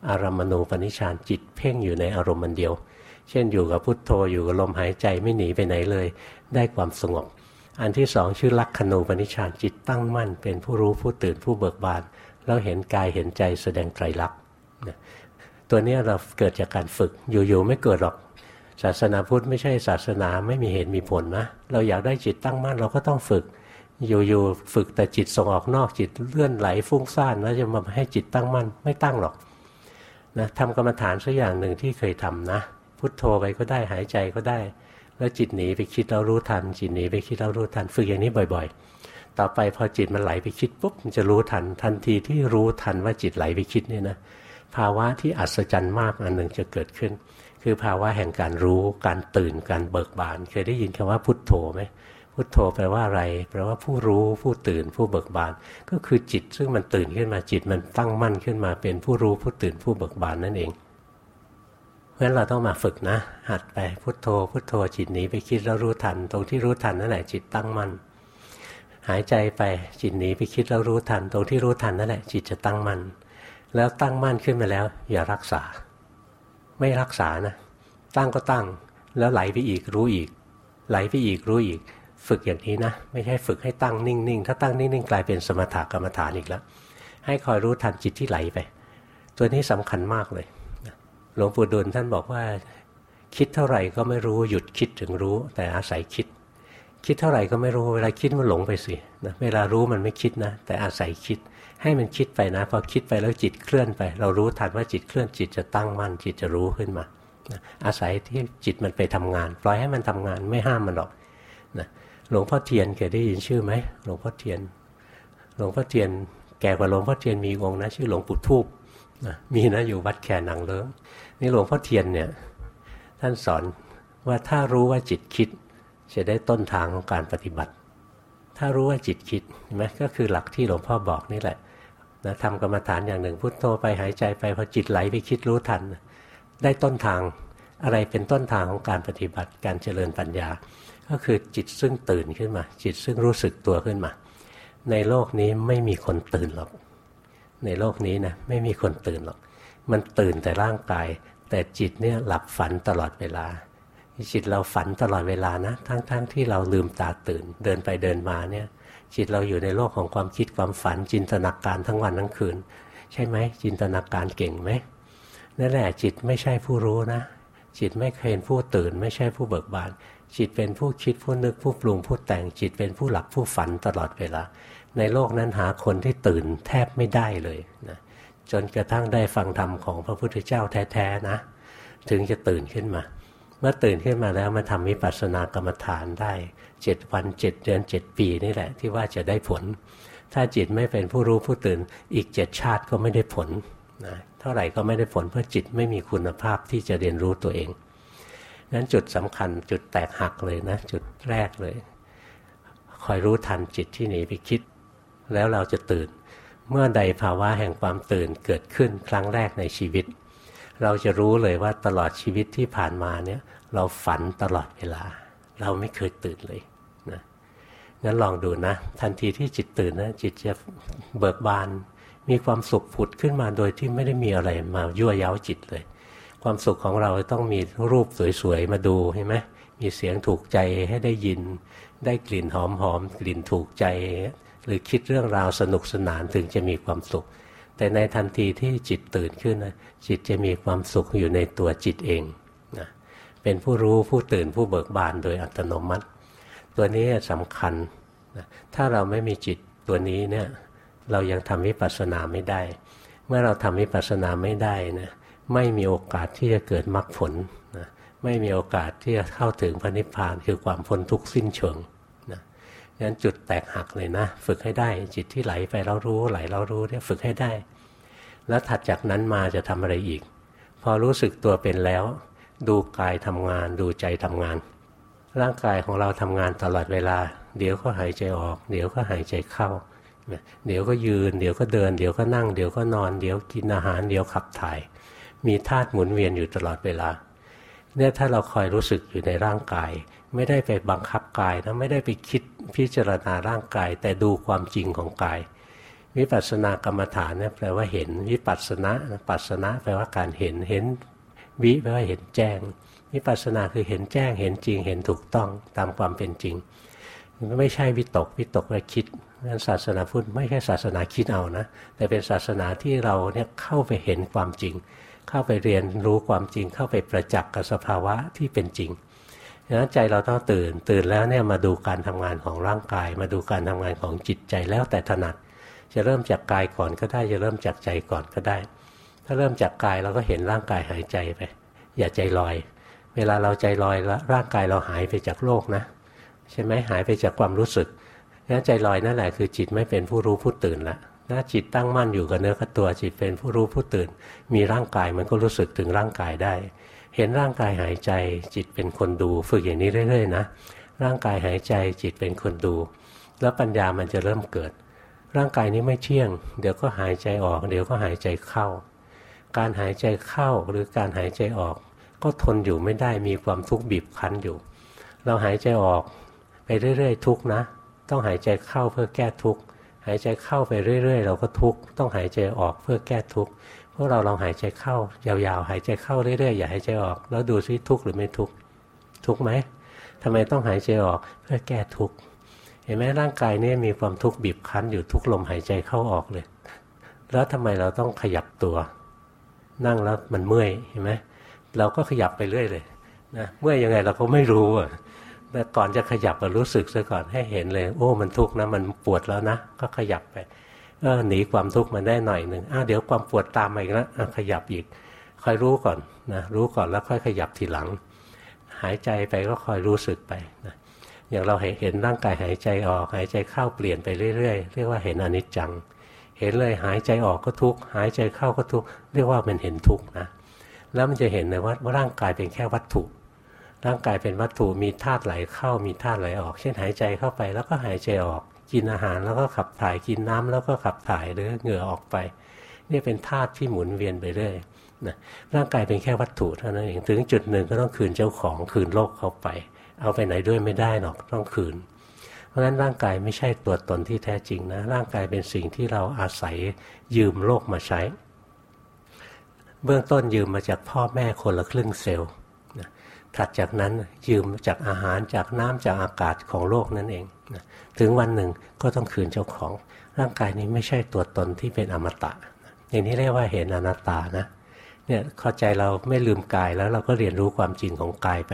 อารามณูปนิชานจิตเพ่งอยู่ในอารมณ์มันเดียว เช่นอยู่กับพุทโธอยู่กับลมหายใจไม่หนีไปไหนเลย ได้ความสงบ อันที่สองชื่อลักขณูปนิชฌานจิตตั้งมั่น เป็นผู้รู้ผู้ตื่นผู้เบิกบาน แล้วเห็นกายเห็นใจแสดงไตรลักษณ์ตัวนี้เราเกิดจากการฝึกอยู่ๆไม่เกิดหรอก ศาสนาพุทธไม่ใช่ศาสนาไม่มีเหตุมีผลนะ เราอยากได้จิตตั้งมั่นเราก็ต้องฝึก อยู่ๆฝึกแต่จิตส่งออกนอกจิตเลื่อนไหลฟุ้งซ่านแล้วจะมาให้จิตตั้งมั่นไม่ตั้งหรอกนะทำกรรมฐานสักอย่างหนึ่งที่เคยทำนะ พุทโธไปก็ได้หายใจก็ได้ แล้วจิตหนีไปคิดเรารู้ทัน จิตหนีไปคิดเรารู้ทันฝึกอย่างนี้บ่อย ๆ ต่อไปพอจิตมันไหลไปคิดปุ๊บมันจะรู้ทัน ทันทีที่รู้ทันว่าจิตไหลไปคิดเนี่ยนะภาวะที่อัศจรรย์มากอันหนึ่งจะเกิดขึ้น คือภาวะแห่งการรู้การตื่นการเบิกบาน เคยได้ยินคำว่าพุทโธไหมพุทโธแปลว่าอะไรแปลว่าผู้รู้ผู้ตื่นผู้เบิกบาน ก็คือจิตซึ่งมันตื่นขึ้นมาจิตมันตั้งมั่นขึ้นมาเป็นผู้รู้ผู้ตื่นผู้เบิกบานนั่นเอง เพราะฉะนั้นเราต้องมาฝึกนะ หัดไปพุทโธ พุทโธจิตหนีไปคิดแล้วรู้ทัน ตรงที่รู้ทันนั่นแหละจิตตั้งมั่นหายใจไปจิตหนีไปคิดแล้วรู้ทัน ตรงที่รู้ทันนั่นแหละ จิตจะตั้งมัน่นแล้วตั้งมั่นขึ้นมาแล้ว อย่ารักษา ไม่รักษานะ ตั้งก็ตั้ง แล้วไหลไปอีกรู้อีก ไหลไปอีกรู้อีก ฝึกอย่างนี้นะ ไม่ใช่ฝึกให้ตั้งนิ่งๆถ้าตั้งนิ่งๆกลายเป็นสมถกรรมฐานอีกแล้วให้คอยรู้ทันจิตที่ไหลไป ตัวนี้สำคัญมากเลย หลวงปู่ดูลท่านบอกว่า คิดเท่าไหร่ก็ไม่รู้หยุดคิดถึงรู้ แต่อาศัยคิด คิดเท่าไหร่ก็ไม่รู้เวลาคิดมันหลงไปสินะเวลารู้มันไม่คิดนะ แต่อาศัยคิด ให้มันคิดไปนะพอคิดไปแล้วจิตเคลื่อนไป เรารู้ทันว่าจิตเคลื่อนจิตจะตั้งมั่นจิตจะรู้ขึ้นมานะอาศัยที่จิตมันไปทำงาน ปล่อยให้มันทำงานไม่ห้ามมันหรอกนะหลวงพ่อเทียนเคยได้ยินชื่อไหมหลวงพ่อเทียน หลวงพ่อเทียนแก่กว่าหลวงพ่อเทียนมีองค์นะ ชื่อหลวงปู่ทูบ นะมีนะอยู่วัดแค่นังเลิ้งนี่หลวงพ่อเทียนเนี่ยท่านสอนว่าถ้ารู้ว่าจิตคิด จะได้ต้นทางของการปฏิบัติ ถ้ารู้ว่าจิตคิดเห็นไหมก็คือหลักที่หลวงพ่อบอกนี่แหละนะทำกรรมฐานอย่างหนึ่งพุทโธไปหายใจไปพอจิตไหลไปคิดรู้ทัน ได้ต้นทางอะไรเป็นต้นทางของการปฏิบัติการเจริญปัญญา ก็คือจิตซึ่งตื่นขึ้นมา จิตซึ่งรู้สึกตัวขึ้นมา ในโลกนี้ไม่มีคนตื่นหรอก ในโลกนี้นะไม่มีคนตื่นหรอก มันตื่นแต่ร่างกาย แต่จิตเนี่ยหลับฝันตลอดเวลา จิตเราฝันตลอดเวลานะ ทั้งๆทที่เราลืมตาตื่น เดินไปเดินมาเนี่ย จิตเราอยู่ในโลกของความคิดความฝันจินตนาการทั้งวันทั้งคืน ใช่ไหมจินตนาการเก่งไหมนั่นแหละจิตไม่ใช่ผู้รู้นะ จิตไม่เคยเป็นผู้ตื่น ไม่ใช่ผู้เบิกบานจิตเป็นผู้คิดผู้นึกผู้ปรุงผู้แต่งจิตเป็นผู้หลับผู้ฝันตลอดเวลา ในโลกนั้นหาคนที่ตื่นแทบไม่ได้เลยนะจนกระทั่งได้ฟังธรรมของพระพุทธเจ้าแท้ๆนะ ถึงจะตื่นขึ้นมา เมื่อตื่นขึ้นมาแล้วมันทำวิปัสสนากรรมฐานได้เจ็ดวันเจ็ดเดือนเจ็ดปีนี่แหละ ที่ว่าจะได้ผล ถ้าจิตไม่เป็นผู้รู้ผู้ตื่นอีกเจ็ดชาติก็ไม่ได้ผลนะเท่าไหร่ก็ไม่ได้ผลเพราะจิตไม่มีคุณภาพที่จะเรียนรู้ตัวเองนั้นจุดสำคัญจุดแตกหักเลยนะ จุดแรกเลย คอยรู้ทันจิตที่หนีไปคิด แล้วเราจะตื่น เมื่อใดภาวะแห่งความตื่นเกิดขึ้นครั้งแรกในชีวิต เราจะรู้เลยว่าตลอดชีวิตที่ผ่านมาเนี่ยเราฝันตลอดเวลา เราไม่เคยตื่นเลยนะงั้นลองดูนะ ทันทีที่จิตตื่นนะจิตจะเบิกบานมีความสุขผุดขึ้นมาโดยที่ไม่ได้มีอะไรมายั่วเย้าจิตเลย ความสุขของเราต้องมีรูปสวยๆมาดูเห็นไหมมีเสียงถูกใจให้ได้ยิน ได้กลิ่นหอมหอมกลิ่นถูกใจ หรือคิดเรื่องราวสนุกสนานถึงจะมีความสุข แต่ในทันทีที่จิตตื่นขึ้นนะจิตจะมีความสุขอยู่ในตัวจิตเองนะเป็นผู้รู้ผู้ตื่นผู้เบิกบานโดยอัตโนมัติ ตัวนี้สำคัญนะถ้าเราไม่มีจิตตัวนี้เนี่ยเรายังทำวิปัสสนาไม่ได้ เมื่อเราทำวิปัสสนาไม่ได้นะไม่มีโอกาสที่จะเกิดมรรคผลนะไม่มีโอกาสที่จะเข้าถึงพระนิพพานคือความพ้นทุกข์สิ้นเชิง งั้นจุดแตกหักเลยนะ ฝึกให้ได้ จิตที่ไหลไปเรารู้ไหลเรารู้เนี่ยฝึกให้ได้ แล้วถัดจากนั้นมาจะทำอะไรอีก พอรู้สึกตัวเป็นแล้ว ดูกายทำงาน ดูใจทำงาน ร่างกายของเราทำงานตลอดเวลา เดี๋ยวก็หายใจออก เดี๋ยวก็หายใจเข้า เดี๋ยวก็ยืน เดี๋ยวก็เดิน เดี๋ยวก็นั่ง เดี๋ยวก็นอน เดี๋ยวกินอาหาร เดี๋ยวขับถ่าย มีธาตุหมุนเวียนอยู่ตลอดเวลา เนี่ยถ้าเราคอยรู้สึกอยู่ในร่างกาย ไม่ได้ไปบังคับกายนะไม่ได้ไปคิดพิจารณาร่างกาย แต่ดูความจริงของกาย วิปัสสนากรรมฐานเนี่ยแปลว่าเห็น วิปัสสนะปัสสนะแปลว่าการเห็นเห็นวิแปลว่าเห็นแจ้งวิปัสสนาคือเห็นแจ้งเห็นจริงเห็นถูกต้องตามความเป็นจริง ไม่ใช่วิตกวิตกว่าคิดนั่นศาสนาพุทธไม่ใช่ศาสนาคิดเอานะ แต่เป็นศาสนาที่เราเนี่ยเข้าไปเห็นความจริง เข้าไปเรียนรู้ความจริง เข้าไปประจักษ์กับสภาวะที่เป็นจริง ดังนั้นใจเราต้องตื่น ตื่นแล้วเนี่ยมาดูการทำงานของร่างกาย มาดูการทำงานของจิตใจแล้วแต่ถนัด จะเริ่มจากกายก่อนก็ได้ จะเริ่มจากใจก่อนก็ได้ ถ้าเริ่มจากกายเราก็เห็นร่างกายหายใจไป อย่าใจลอย เวลาเราใจลอยแล้วร่างกายเราหายไปจากโลกนะ ใช่ไหมหายไปจากความรู้สึกงั้นใจลอยนั่นแหละคือจิตไม่เป็นผู้รู้ผู้ตื่นละถ้าจิตตั้งมั่นอยู่กับเนื้อกับตัวจิตเป็นผู้รู้ผู้ตื่น มีร่างกายมันก็รู้สึกถึงร่างกายได้ เห็นร่างกายหายใจจิตเป็นคนดู ฝึกอย่างนี้เรื่อยๆนะร่างกายหายใจจิตเป็นคนดู แล้วปัญญามันจะเริ่มเกิด ร่างกายนี้ไม่เที่ยง เดี๋ยวก็หายใจออก เดี๋ยวก็หายใจเข้า การหายใจเข้าหรือการหายใจออก ก็ทนอยู่ไม่ได้มีความทุกข์บีบคั้นอยู่ เราหายใจออกไปเรื่อย ๆ ทุกนะ ต้องหายใจเข้าเพื่อแก้ทุกข์หายใจเข้าไปเรื่อย ๆ เราก็ทุกข์ต้องหายใจออกเพื่อแก้ทุกข์ วกเราลองหายใจเข้ายาวๆ หายใจเข้าเรื่อยๆ อย่าหายใจออก แล้วดูซิทุกข์หรือไม่ทุกข์ทุกข์ไหมทำไมต้องหายใจออกเพื่อแก้ทุกข์เห็นไหมร่างกายนี้มีความทุกข์บีบคั้นอยู่ทุกลมหายใจเข้าออกเลย แล้วทำไมเราต้องขยับตัว นั่งแล้วมันเมื่อยเห็นไหมเราก็ขยับไปเรื่อยเลยนะเมื่อยยังไงเราก็ไม่รู้อะแต่ก่อนจะขยับมารู้สึกซะก่อนให้เห็นเลย โอ้มันทุกข์นะมันปวดแล้วนะ ก็ขยับไป เออหนีความทุกข์มาได้หน่อยหนึ่งอ้าเดี๋ยวความปวดตามมาอีกแล้วขยับอีกคอยรู้ก่อนนะรู้ก่อนแล้วค่อยขยับทีหลัง หายใจไปก็คอยรู้สึกไปนะอย่างเราเห็นร่างกายหายใจออก หายใจเข้าเปลี่ยนไปเรื่อยๆ เรียกว่าเห็นอนิจจัง เห็นเลยหายใจออกก็ทุกข์หายใจเข้าก็ทุกข์เรียกว่ามันเห็นทุกข์นะแล้วมันจะเห็นเลยว่าร่างกายเป็นแค่วัตถุ ร่างกายเป็นวัตถุมีธาตุไหลเข้ามีธาตุไหลออก เช่นหายใจเข้าไปแล้วก็หายใจออก กินอาหารแล้วก็ขับถ่ายกินน้ำแล้วก็ขับถ่ายหรือเหงื่อออกไปนี่เป็นธาตุที่หมุนเวียนไปเรื่อยนะร่างกายเป็นแค่วัตถุเท่านั้นเองถึงจุดหนึ่งก็ต้องคืนเจ้าของคืนโลกเข้าไป เอาไปไหนด้วยไม่ได้หรอกต้องคืน เพราะฉะนั้นร่างกายไม่ใช่ตัวตนที่แท้จริงนะร่างกายเป็นสิ่งที่เราอาศัยยืมโลกมาใช้ เบื้องต้นยืมมาจากพ่อแม่คนละครึ่งเซลล์ถัดจากนั้นยืมจากอาหารจากน้ำจากอากาศของโลกนั่นเองนะ ถึงวันหนึ่งก็ต้องคืนเจ้าของ ร่างกายนี้ไม่ใช่ตัวตนที่เป็นอมตะ อย่างนี้เรียกว่าเห็นอนัตตานะเนี่ยเข้าใจเราไม่ลืมกายแล้วเราก็เรียนรู้ความจริงของกายไป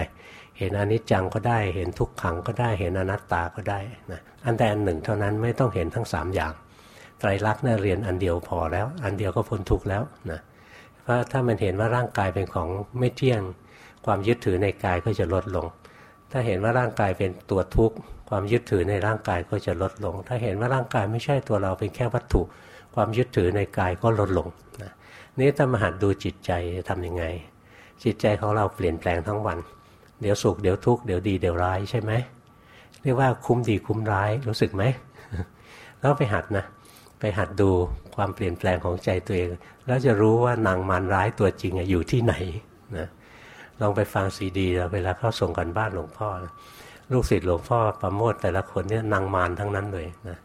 เห็นอนิจจังก็ได้ เห็นทุกขังก็ได้ เห็นอนัตตาก็ได้นะอันแต่อันหนึ่งเท่านั้นไม่ต้องเห็นทั้งสามอย่างไตรลักษณ์เนี่ยเรียนอันเดียวพอแล้ว อันเดียวก็พ้นทุกข์แล้วนะเพราะถ้ามันเห็นว่าร่างกายเป็นของไม่เที่ยง ความยึดถือในกายก็จะลดลง ถ้าเห็นว่าร่างกายเป็นตัวทุกข์ความยึดถือในร่างกายก็จะลดลง ถ้าเห็นว่าร่างกายไม่ใช่ตัวเราเป็นแค่วัตถุ ความยึดถือในกายก็ลดลงนะนี่ถ้ามาหัดดูจิตใจจะทำยังไง จิตใจของเราเปลี่ยนแปลงทั้งวัน เดี๋ยวสุขเดี๋ยวทุกข์เดี๋ยวดีเดี๋ยวร้ายใช่ไหมเรียกว่าคุ้มดีคุ้มร้ายรู้สึกไหมแล้วไปหัดนะไปหัดดูความเปลี่ยนแปลงของใจตัวเอง แล้วจะรู้ว่านางมารร้ายตัวจริงอยู่ที่ไหนนะ ลองไปฟังซีดีเวลาเข้าส่งกันบ้านหลวงพ่อลูกศิษย์หลวงพ่อประโมทแต่ละคนเนี่ยนางมารทั้งนั้นเลยนะ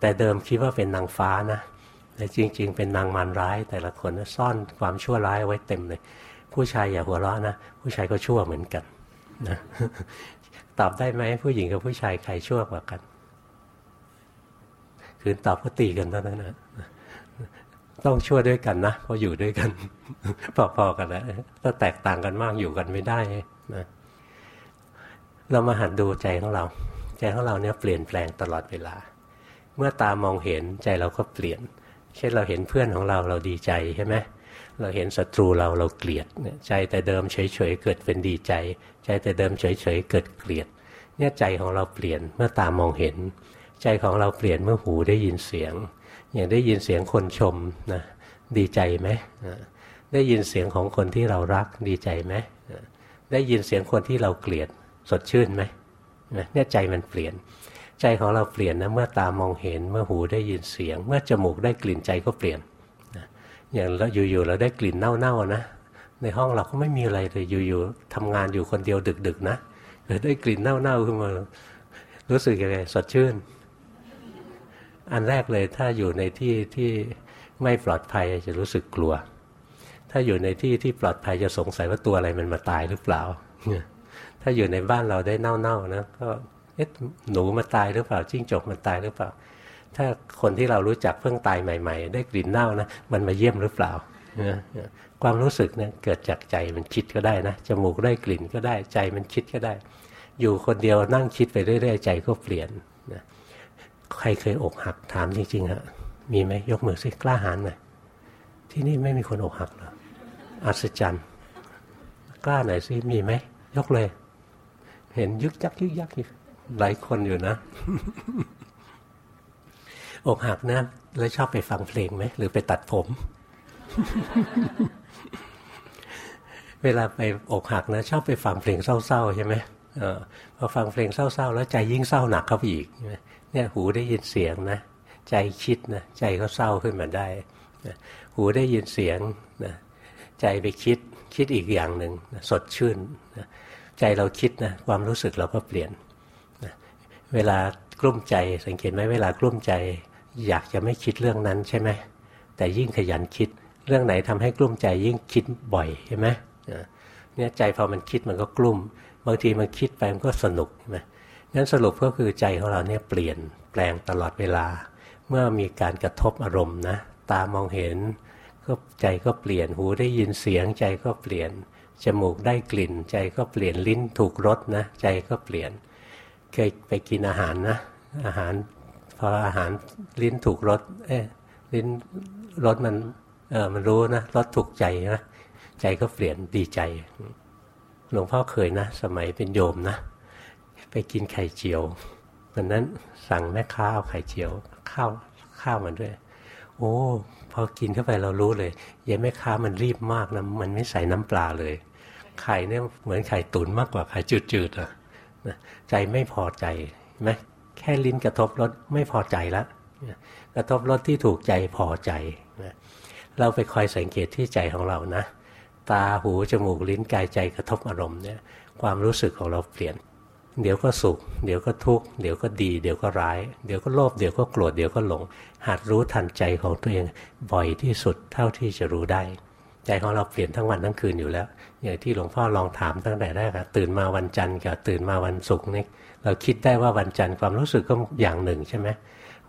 แต่เดิมคิดว่าเป็นนางฟ้านะแต่จริง ๆ เป็นนางมารร้าย แต่ละคนซ่อนความชั่วร้ายไว้เต็มเลย ผู้ชายอย่าหัวเราะนะ ผู้ชายก็ชั่วเหมือนกันนะตอบได้ไหมผู้หญิงกับผู้ชายใครชั่วกว่ากัน คือตอบก็ตีกันเท่านั้นนะ ต้องช่วยด้วยกันนะเพราะอยู่ด้วยกันพอๆกันแล้วถ้าแตกต่างกันมากอยู่กันไม่ได้นะเรามาหัดดูใจของเรา ใจของเราเนี่ยเปลี่ยนแปลงตลอดเวลา เมื่อตามองเห็นใจเราก็เปลี่ยน เช่นเราเห็นเพื่อนของเราเราดีใจใช่ไหมเราเห็นศัตรูเราเราเกลียดใจแต่เดิมเฉยๆเกิดเป็นดีใจ ใจแต่เดิมเฉยๆเกิดเกลียด เนี่ยใจของเราเปลี่ยนเมื่อตามองเห็น ใจของเราเปลี่ยนเมื่อหูได้ยินเสียง อย่างได้ยินเสียงคนชมนะดีใจไหมได้ยินเสียงของคนที่เรารักดีใจไหมได้ยินเสียงคนที่เราเกลียดสดชื่นไหมเนี่ยใจมันเปลี่ยน ใจของเราเปลี่ยนนะเมื่อตามองเห็นเมื่อหูได้ยินเสียง เมื่อจมูกได้กลิ่นใจก็เปลี่ยนอย่างเราอยู่ๆเราได้กลิ่นเน่าๆนะในห้องเราก็ไม่มีอะไรเลยอยู่ๆทำงานอยู่คนเดียวดึกๆนะได้กลิ่นเน่าๆขึ้นมารู้สึกยังไงสดชื่น อันแรกเลยถ้าอยู่ในที่ที่ไม่ปลอดภัยจะรู้สึกกลัว ถ้าอยู่ในที่ที่ปลอดภัยจะสงสัยว่าตัวอะไรมันมาตายหรือเปล่า ถ้าอยู่ในบ้านเราได้เน่าๆนะก็เอ๊ะหนูมาตายหรือเปล่าจิ้งจกมันตายหรือเปล่า ถ้าคนที่เรารู้จักเพิ่งตายใหม่ ๆ ได้กลิ่นเน่านะมันมาเยี่ยมหรือเปล่าความรู้สึกเนี่ยเกิดจากใจมันคิดก็ได้นะจมูกได้กลิ่นก็ได้ใจมันคิดก็ได้ อยู่คนเดียวนั่งคิดไปเรื่อยๆใจก็เปลี่ยน ใครเคยอกหักถามจริงๆฮะมีไหมยกมือสิกล้าหาญหน่อยที่นี่ไม่มีคนอกหักหรออัศจรรย์กล้าหน่อยสิมีไหมยกเลย เห็นยึกยักยึกยักอยู่หลายคนอยู่นะ อกหักนะ แล้วชอบไปฟังเพลงไหมหรือไปตัดผม เวลาไปอกหักนะ ชอบไปฟังเพลงเศร้าๆใช่ไหมพอฟังเพลงเศร้าๆ แล้วใจยิ่งเศร้าหนักเข้าไปอีก เนี่ยหูได้ยินเสียงนะ ใจคิดนะใจก็เศร้าขึ้นมาได้หูได้ยินเสียงนะใจไปคิดคิดอีกอย่างหนึ่งสดชื่นใจเราคิดนะความรู้สึกเราก็เปลี่ยนเวลากลุ้มใจสังเกตไหมเวลากลุ้มใจ อยากจะไม่คิดเรื่องนั้นใช่ไหมแต่ยิ่งขยันคิดเรื่องไหนทำให้กลุ้มใจยิ่งคิดบ่อยใช่ไหมเนี่ยใจพอมันคิดมันก็กลุ้ม บางทีมันคิดไปมันก็สนุกใช่ไหม งั้นสรุปก็คือใจของเราเนี่ยเปลี่ยนแปลงตลอดเวลา เมื่อมีการกระทบอารมณ์นะตามองเห็นก็ใจก็เปลี่ยนหูได้ยินเสียง ใจก็เปลี่ยนจมูกได้กลิ่น ใจก็เปลี่ยนลิ้นถูกรสนะ ใจก็เปลี่ยนเคยไปกินอาหารนะอาหารพออาหารลิ้นถูกรสเอ๊ลิ้นรสมันเออมันรู้นะรสถูกใจนะใจก็เปลี่ยนดีใจ หลวงพ่อเคยนะ สมัยเป็นโยมนะ ไปกินไข่เจียววันนั้นสั่งแม่ค้าเอาไข่เจียวข้าวข้าวมันด้วย โอ้พอกินเข้าไปเรารู้เลยยายแม่ค้ามันรีบมากนะมันไม่ใส่น้ำปลาเลย ไข่เนี่ยเหมือนไข่ตุ๋นมากกว่าไข่จืดๆอะใจไม่พอใจไหมแค่ลิ้นกระทบรสไม่พอใจแล้วกระทบรสที่ถูกใจพอใจนะเราไปคอยสังเกตที่ใจของเรานะ ตาหูจมูกลิ้นกายใจกระทบอารมณ์เนี่ยความรู้สึกของเราเปลี่ยน เดี๋ยวก็สุข เดี๋ยวก็ทุกข์ เดี๋ยวก็ดี เดี๋ยวก็ร้าย เดี๋ยวก็โลภ เดี๋ยวก็โกรธ เดี๋ยวก็หลง หัดรู้ทันใจของตัวเองบ่อยที่สุดเท่าที่จะรู้ได้ ใจของเราเปลี่ยนทั้งวันทั้งคืนอยู่แล้ว อย่างที่หลวงพ่อลองถามตั้งแต่แรกตื่นมาวันจันทร์กับตื่นมาวันศุกร์นี่เราคิดได้ว่าวันจันทร์ความรู้สึกก็อย่างหนึ่งใช่ไหม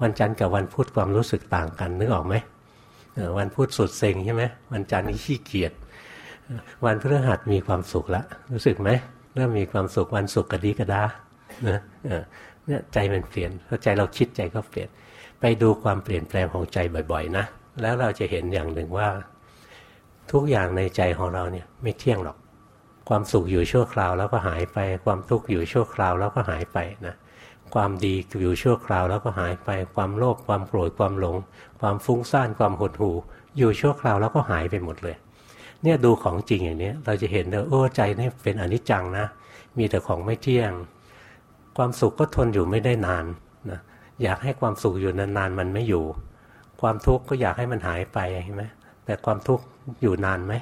วันจันทร์กับวันพุธความรู้สึกต่างกันนึกออกไหมวันพุธสุดเซ็งใช่ไหมวันจันทร์นี่ขี้เกียจวันพฤหัสมีความสุขแล้วรู้สึกไหม เริ่มมีความสุขวันศุกกระดีกระดาเนี่ยใจมันเปลี่ยนพอใจเราคิดใจก็เปลี่ยน ไปดูความเปลี่ยนแปลงของใจบ่อยๆนะแล้วเราจะเห็นอย่างหนึ่งว่า ทุกอย่างในใจของเราเนี่ยไม่เที่ยงหรอก ความสุขอยู่ชั่วคราวแล้วก็หายไป ความทุกข์อยู่ชั่วคราวแล้วก็หายไปนะความดีอยู่ชั่วคราวแล้วก็หายไป ความโลภความโกรธความหลง ความฟุ้งซ่านความหดหู่อยู่ชั่วคราวแล้วก็หายไปหมดเลย เนี่ยดูของจริงอย่างนี้เราจะเห็นว่าโอ้ใจนี่เป็นอนิจจังนะ มีแต่ของไม่เที่ยง ความสุขก็ทนอยู่ไม่ได้นานนะอยากให้ความสุขอยู่นานๆมันไม่อยู่ ความทุกข์ก็อยากให้มันหายไปใช่ไหมแต่ความทุกข์อยู่นานไหม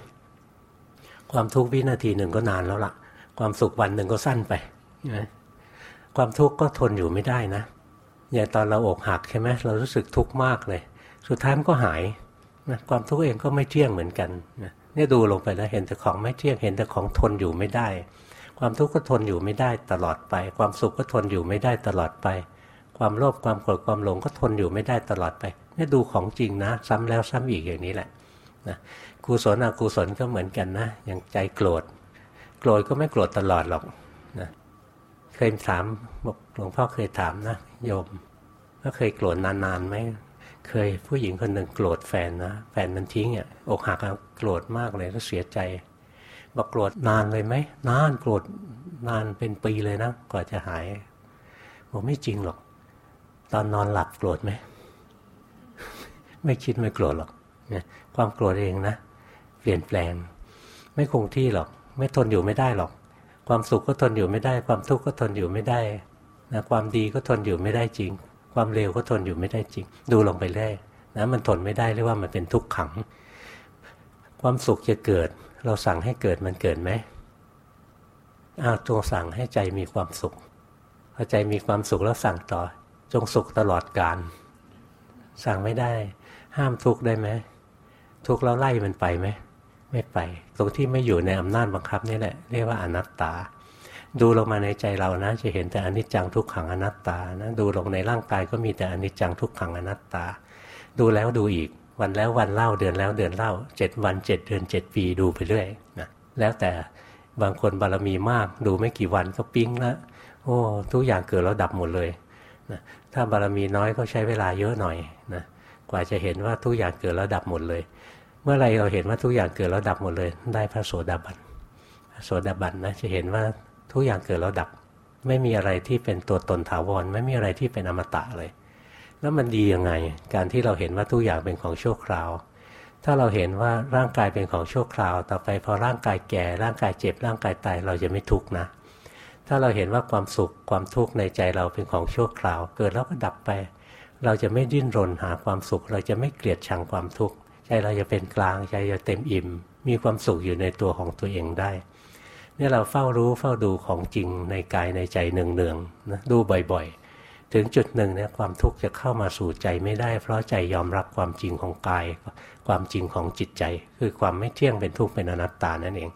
ความทุกข์วินาทีหนึ่งก็นานแล้วละ่ะ ความสุขวันหนึ่งก็สั้นไปความทุกข์ก็ทนอยู่ไม่ได้นะอย่างตอนเราอกหักใช่ไหมเรารู้สึกทุกข์มากเลย สุดท้ายมันก็หายนะความทุกข์เองก็ไม่เที่ยงเหมือนกันนะ เนี่ยดูลงไปแล้วเห็นแต่ของไม่เที่ยงเห็นแต่ของทนอยู่ไม่ได้ ความทุกข์ก็ทนอยู่ไม่ได้ตลอดไป ความสุขก็ทนอยู่ไม่ได้ตลอดไป ความโลภความโกรธความหลงก็ทนอยู่ไม่ได้ตลอดไปนี่ดูของจริงนะ ซ้ำแล้วซ้ำอีกอย่างนี้แหละนะกุศลอกุศลก็เหมือนกันนะ อย่างใจโกรธ โกรธก็ไม่โกรธตลอดหรอกนะเคยถามบอกหลวงพ่อเคยถามนะโยมก็เคยโกรธนานๆไหม เคยผู้หญิงคนหนึ่งโกรธแฟนนะแฟนมันทิ้งอะอกหักโกรธมากเลยแล้วเสียใจบอกโกรธนานเลยไหมนานโกรธนานเป็นปีเลยนะกว่าจะหายบอกไม่จริงหรอก ตอนนอนหลับโกรธไหมไม่คิดไม่โกรธหรอกเนี่ยความโกรธเองนะเปลี่ยนแปลง ไม่คงที่หรอก ไม่ทนอยู่ไม่ได้หรอก ความสุขก็ทนอยู่ไม่ได้ ความทุกข์ก็ทนอยู่ไม่ได้นะความดีก็ทนอยู่ไม่ได้จริง ความเลวก็ทนอยู่ไม่ได้จริง ดูลงไปเรื่อยนะมันทนไม่ได้เรียกว่ามันเป็นทุกข์ขัง ความสุขจะเกิด เราสั่งให้เกิดมันเกิดไหมอ้าวจงสั่งให้ใจมีความสุขพอใจมีความสุขแล้วสั่งต่อ จงสุขตลอดกาลสั่งไม่ได้ ห้ามทุกข์ได้ไหมทุกข์แล้วไล่มันไปไหมไม่ไป ตรงที่ไม่อยู่ในอำนาจบังคับนี่แหละเรียกว่าอนัตตา ดูลงมาในใจเรานะ จะเห็นแต่อนิจจังทุกขังอนัตตานะดูลงในร่างกายก็มีแต่อนิจจังทุกขังอนัตตา ดูแล้วดูอีกวันแล้ววันเล่าเดือนแล้วเดือนเล่าเจ็ดวันเจ็ดเดือนเจ็ดปีดูไปเรื่อยนะแล้วแต่บางคนบารมีมากดูไม่กี่วันก็ปิ้งล้วโอ้ทุกอย่างเกิดแล้วดับหมดเลยนะถ้าบารมีน้อยก็ใช้เวลาเยอะหน่อยนะกว่าจะเห็นว่าทุกอย่างเกิดแล้วดับหมดเลย เมื่อไรเราเห็นว่าทุกอย่างเกิดแล้วดับหมดเลย ได้พระโสดาบันพระโสดาบันนะจะเห็นว่า ทุกอย่างเกิดแล้วดับ ไม่มีอะไรที่เป็นตัวตนถาวร ไม่มีอะไรที่เป็นอมตะเลย แล้วมันดียังไง การที่เราเห็นว่าทุกอย่างเป็นของชั่วคราว ถ้าเราเห็นว่าร่างกายเป็นของชั่วคราว ต่อไปพอร่างกายแก่ ร่างกายเจ็บ ร่างกายตายเราจะไม่ทุกข์นะ ถ้าเราเห็นว่าความสุขความทุกข์ในใจเราเป็นของชั่วคราว เกิดแล้วก็ดับไป เราจะไม่ดิ้นรนหาความสุข เราจะไม่เกลียดชังความทุกข์ใจเราจะเป็นกลางใจจะเต็มอิ่ม มีความสุขอยู่ในตัวของตัวเองได้ เนี่ยเราเฝ้ารู้เฝ้าดูของจริงในกายในใจเนืองๆนะดูบ่อยๆ ถึงจุดหนึ่งเนี่ยความทุกข์จะเข้ามาสู่ใจไม่ได้ เพราะใจยอมรับความจริงของกาย ความจริงของจิตใจ คือความไม่เที่ยงเป็นทุกข์เป็นอนัตตานั่นเอง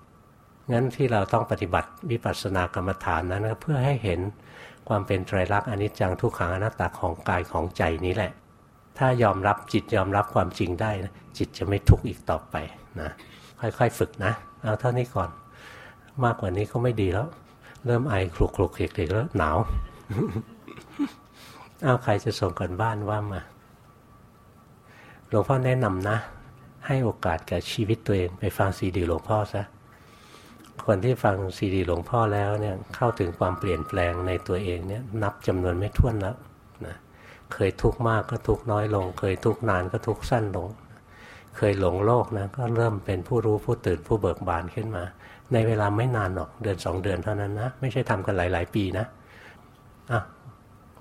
งั้นที่เราต้องปฏิบัติวิปัสสนากรรมฐานนั้นก็เพื่อให้เห็นความเป็นไตรลักษณ์อนิจจังทุกขังอนัตตาของกายของใจนี้แหละ ถ้ายอมรับจิตยอมรับความจริงได้นะจิตจะไม่ทุกข์อีกต่อไปนะค่อยๆฝึกนะ เอาเท่านี้ก่อน มากกว่านี้ก็ไม่ดีแล้ว เริ่มไอคลุกคลุกเกล็กๆแล้วหนาวเอาใครจะส่งกันบ้านว่ามาหลวงพ่อแนะนำนะ ให้โอกาสกับชีวิตตัวเองไปฟังซีดีหลวงพ่อซะคนที่ฟังซีดีหลวงพ่อแล้วเนี่ยเข้าถึงความเปลี่ยนแปลงในตัวเองเนี่ยนับจำนวนไม่ถ้วนแล้วนะเคยทุกข์มากก็ทุกข์น้อยลง เคยทุกข์นานก็ทุกข์สั้นลง เคยหลงโลกนะก็เริ่มเป็นผู้รู้ผู้ตื่นผู้เบิกบานขึ้นมา ในเวลาไม่นานหรอกเดือนสองเดือนเท่านั้นนะ ไม่ใช่ทำกันหลาย ๆ ปีนะอะ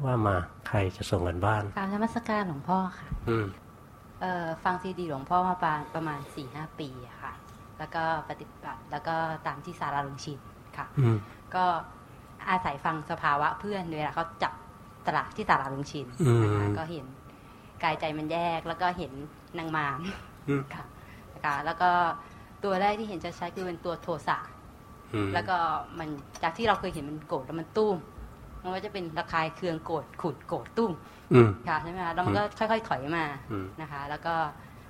ว่ามาใครจะส่งกันบ้านกรารนมัสการหลวงพ่อค่ะ อืมเอ่อฟังซีดีหลวงพ่อมาประมาณประมาณสี่ห้าปีอะค่ะ แล้วก็ปฏิบัติแล้วก็ตามที่สาราลุงชินค่ะอืมก็อาศัยฟังสภาวะเพื่อนเวลาเขาจับตลาดที่ตลาดลุงชินอืมนะคะก็เห็นกายใจมันแยกแล้วก็เห็นนางมารอืมค่ะนะคะแล้วก็ ตัวแรกที่เห็นจะใช้คือเป็นตัวโทสะอืมแล้วก็มันจากที่เราเคยเห็นมันโกรธแล้วมันตุ้มมันก็จะเป็นระคายเคืองโกรธขุดโกรธตุ้มอืมค่ะใช่ไหมคะแล้วมันก็ค่อย ๆ ถอยมาอืมนะคะ แล้วก็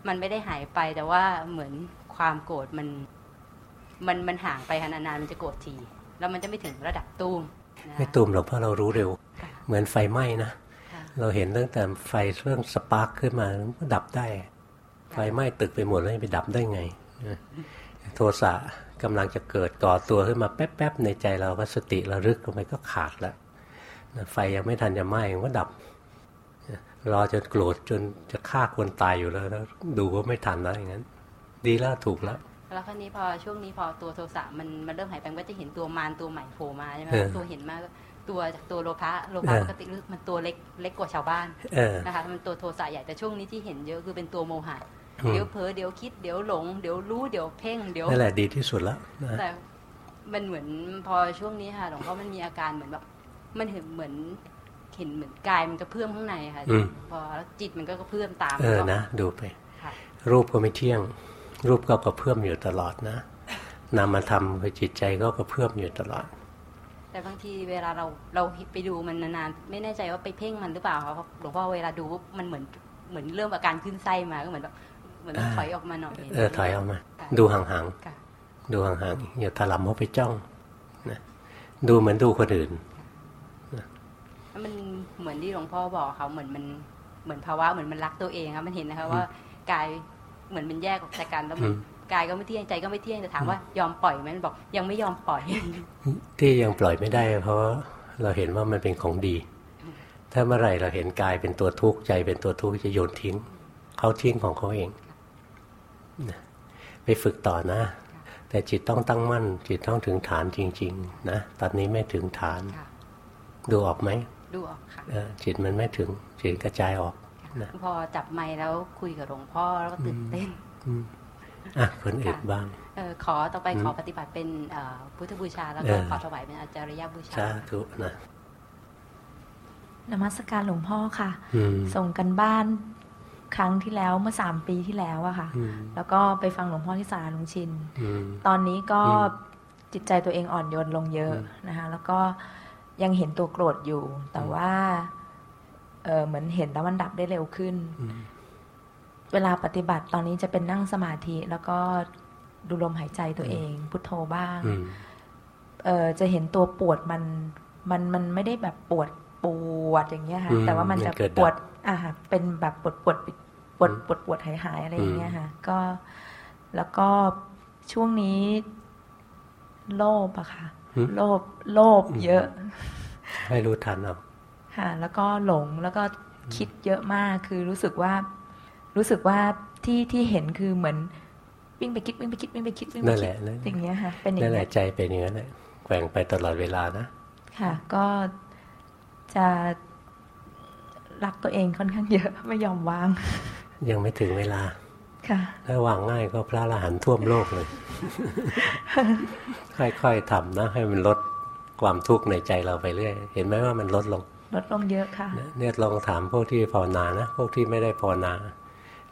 มันไม่ได้หายไปแต่ว่าเหมือนความโกรธมัน มันมันห่างไปค่ะนานๆมันจะโกรธที แล้วมันจะไม่ถึงระดับตุ้มนะคะไม่ตุ่มหรอกเพราะเรารู้เร็วค่ะเหมือนไฟไหม้นะค่ะเราเห็นตั้งแต่ไฟเรื่องสปาร์คขึ้นมามันก็ดับได้ ไฟไหม้ตึกไปหมดแล้วจะไปดับได้ไงนะ โทสะกำลังจะเกิดก่อตัวขึ้นมาแป๊บๆในใจเราก็สติระลึกลงไปก็ขาดแล้วนะไฟยังไม่ทันจะไหม้มันก็ดับนะรอจนโกรธจนจะฆ่าคนตายอยู่แล้วแล้วดูก็ไม่ทันแล้วอย่างนั้น ดีแล้วถูกแล้วแล้วคราวนี้พอช่วงนี้พอตัวโทสะมันมันเริ่มหายไปมันก็จะเห็นตัวมารตัวใหม่โผล่มาใช่ไหมเออตัวเห็นมากตัวจากตัวโลภะโลภะเออปกติมันตัวเล็กเล็กกว่าชาวบ้านเออนะคะมันตัวโทสะใหญ่แต่ช่วงนี้ที่เห็นเยอะคือเป็นตัวโมหะอืม เดี๋ยวเผลอเดี๋ยวคิดเดี๋ยวหลง เดี๋ยวรู้เดี๋ยวเพ่งเดี๋ยวนั่นแหละดีที่สุดแล้วนะแต่มันเหมือนพอช่วงนี้ค่ะหลวงพ่อมันมีอาการเหมือนแบบมันเห็นเหมือนเห็นเหมือนกายมันกระเพื่อมข้างในค่ะอืมพอแล้วจิตมันก็กระเพื่อมตามเออก็นะดูไปค่ะรูปก็ไม่เที่ยง รูปก็กระเพื่อมอยู่ตลอดนะนามธรรมคือจิตใจก็กระเพื่อมอยู่ตลอด แต่บางทีเวลาเราเราไปดูมันนานๆไม่แน่ใจว่าไปเพ่งมันหรือเปล่าครับหลวงพ่อเวลาดูปุ๊บมันเหมือนเหมือนเริ่มอาการขึ้นไส้มาก็เหมือนแบบ เหมือนต้องถอยออกมาหน่อยเออถอยออกมาค่ะดูห่างค่ะๆดูห่างๆอย่าถลำเข้าไปจ้องนะดูเหมือนดูคนอื่นแล้วมันเหมือนที่หลวงพ่อบอกเขาเหมือนมันเหมือนภาวะเหมือนมันรักตัวเองครับมันเห็นนะคะว่ากายเหมือนมันแยกออกจากกันแล้วมันอืมกายก็ไม่เที่ยงใจก็ไม่เที่ยงแต่ถามว่ายอมปล่อยไหมมันบอกยังไม่ยอมปล่อย ที่ยังปล่อยไม่ได้ เพราะว่าเราเห็นว่ามันเป็นของดี ถ้าเมื่อไหร่เราเห็นกายเป็นตัวทุกข์ใจเป็นตัวทุกข์จะโยนทิ้ง เขาทิ้งของเขาเองนะ ไปฝึกต่อนะ แต่จิตต้องตั้งมั่น จิตต้องถึงฐานจริง ๆ นะตอนนี้ไม่ถึงฐานค่ะดูออกไหมดูออกค่ะเออจิตมันไม่ถึงจิตกระจายออกนะพอจับไม้แล้วคุยกับหลวงพ่อแล้วก็ตื่นเต้นอืมอะคนอื่นบ้างเออขอต่อไปอืมขอปฏิบัติเป็นเอ่อพุทธบูชา แล้วก็เออขอถวายเป็นอาจารยบูชาสาธุนะนมัสการหลวงพ่อค่ะอืมส่งกันบ้าน ครั้งที่แล้วเมื่อสามปีที่แล้วอะค่ะอืมแล้วก็ไปฟังหลวงพ่อที่สาราลุงชินอืมตอนนี้ก็อืมจิตใจตัวเองอ่อนโยนลงเยอะอืมนะคะแล้วก็ยังเห็นตัวโกรธอยู่ แต่ว่าเออเหมือนเห็นแล้วมันดับได้เร็วขึ้นอืมเวลาปฏิบัติตอนนี้จะเป็นนั่งสมาธิ แล้วก็ดูลมหายใจตัวเอง พุทโธบ้างอืมเออจะเห็นตัวปวดมันมันมันไม่ได้แบบปวด ปวดอย่างเงี้ยค่ะอืมแต่ว่ามันจะมันเกิดดับปวดอ่าเป็นแบบปวดปวดปวดปวดปวดหายหายอะไรอย่างเงี้ยค่ะ ก็แล้วก็ช่วงนี้ โลภอะค่ะอืมโลภโลภเยอะ ให้รู้ทันเอาค่ะ แล้วก็หลงแล้วก็คิดเยอะมากคือรู้สึกว่า รู้สึกว่าที่ที่เห็นคือเหมือนวิ่งไปคิดวิ่งไปคิดวิ่งไปคิดวิ่งไปนั่นคิแหดละนั่นอย่างเงี้ยค่ะเป็นอย่างนั่นแหเงี้ละยใจเป็นอย่างนั้นแหละแกว่งไปตลอดเวลานะ ค่ะ ก็ จะรักตัวเองค่อนข้างเยอะไม่ยอมวาง ยังไม่ถึงเวลาค่ะถ้าวางง่ายก็พระอรหันต์ท่วมโลกเลย ค่อยๆทำนะ ให้มันลดความทุกข์ในใจเราไปเรื่อย เห็นไหมว่ามันลดลง ลดลงเยอะค่ะ เนี่ยลองถามพวกที่ภาวนานะ พวกที่ไม่ได้ภาวนา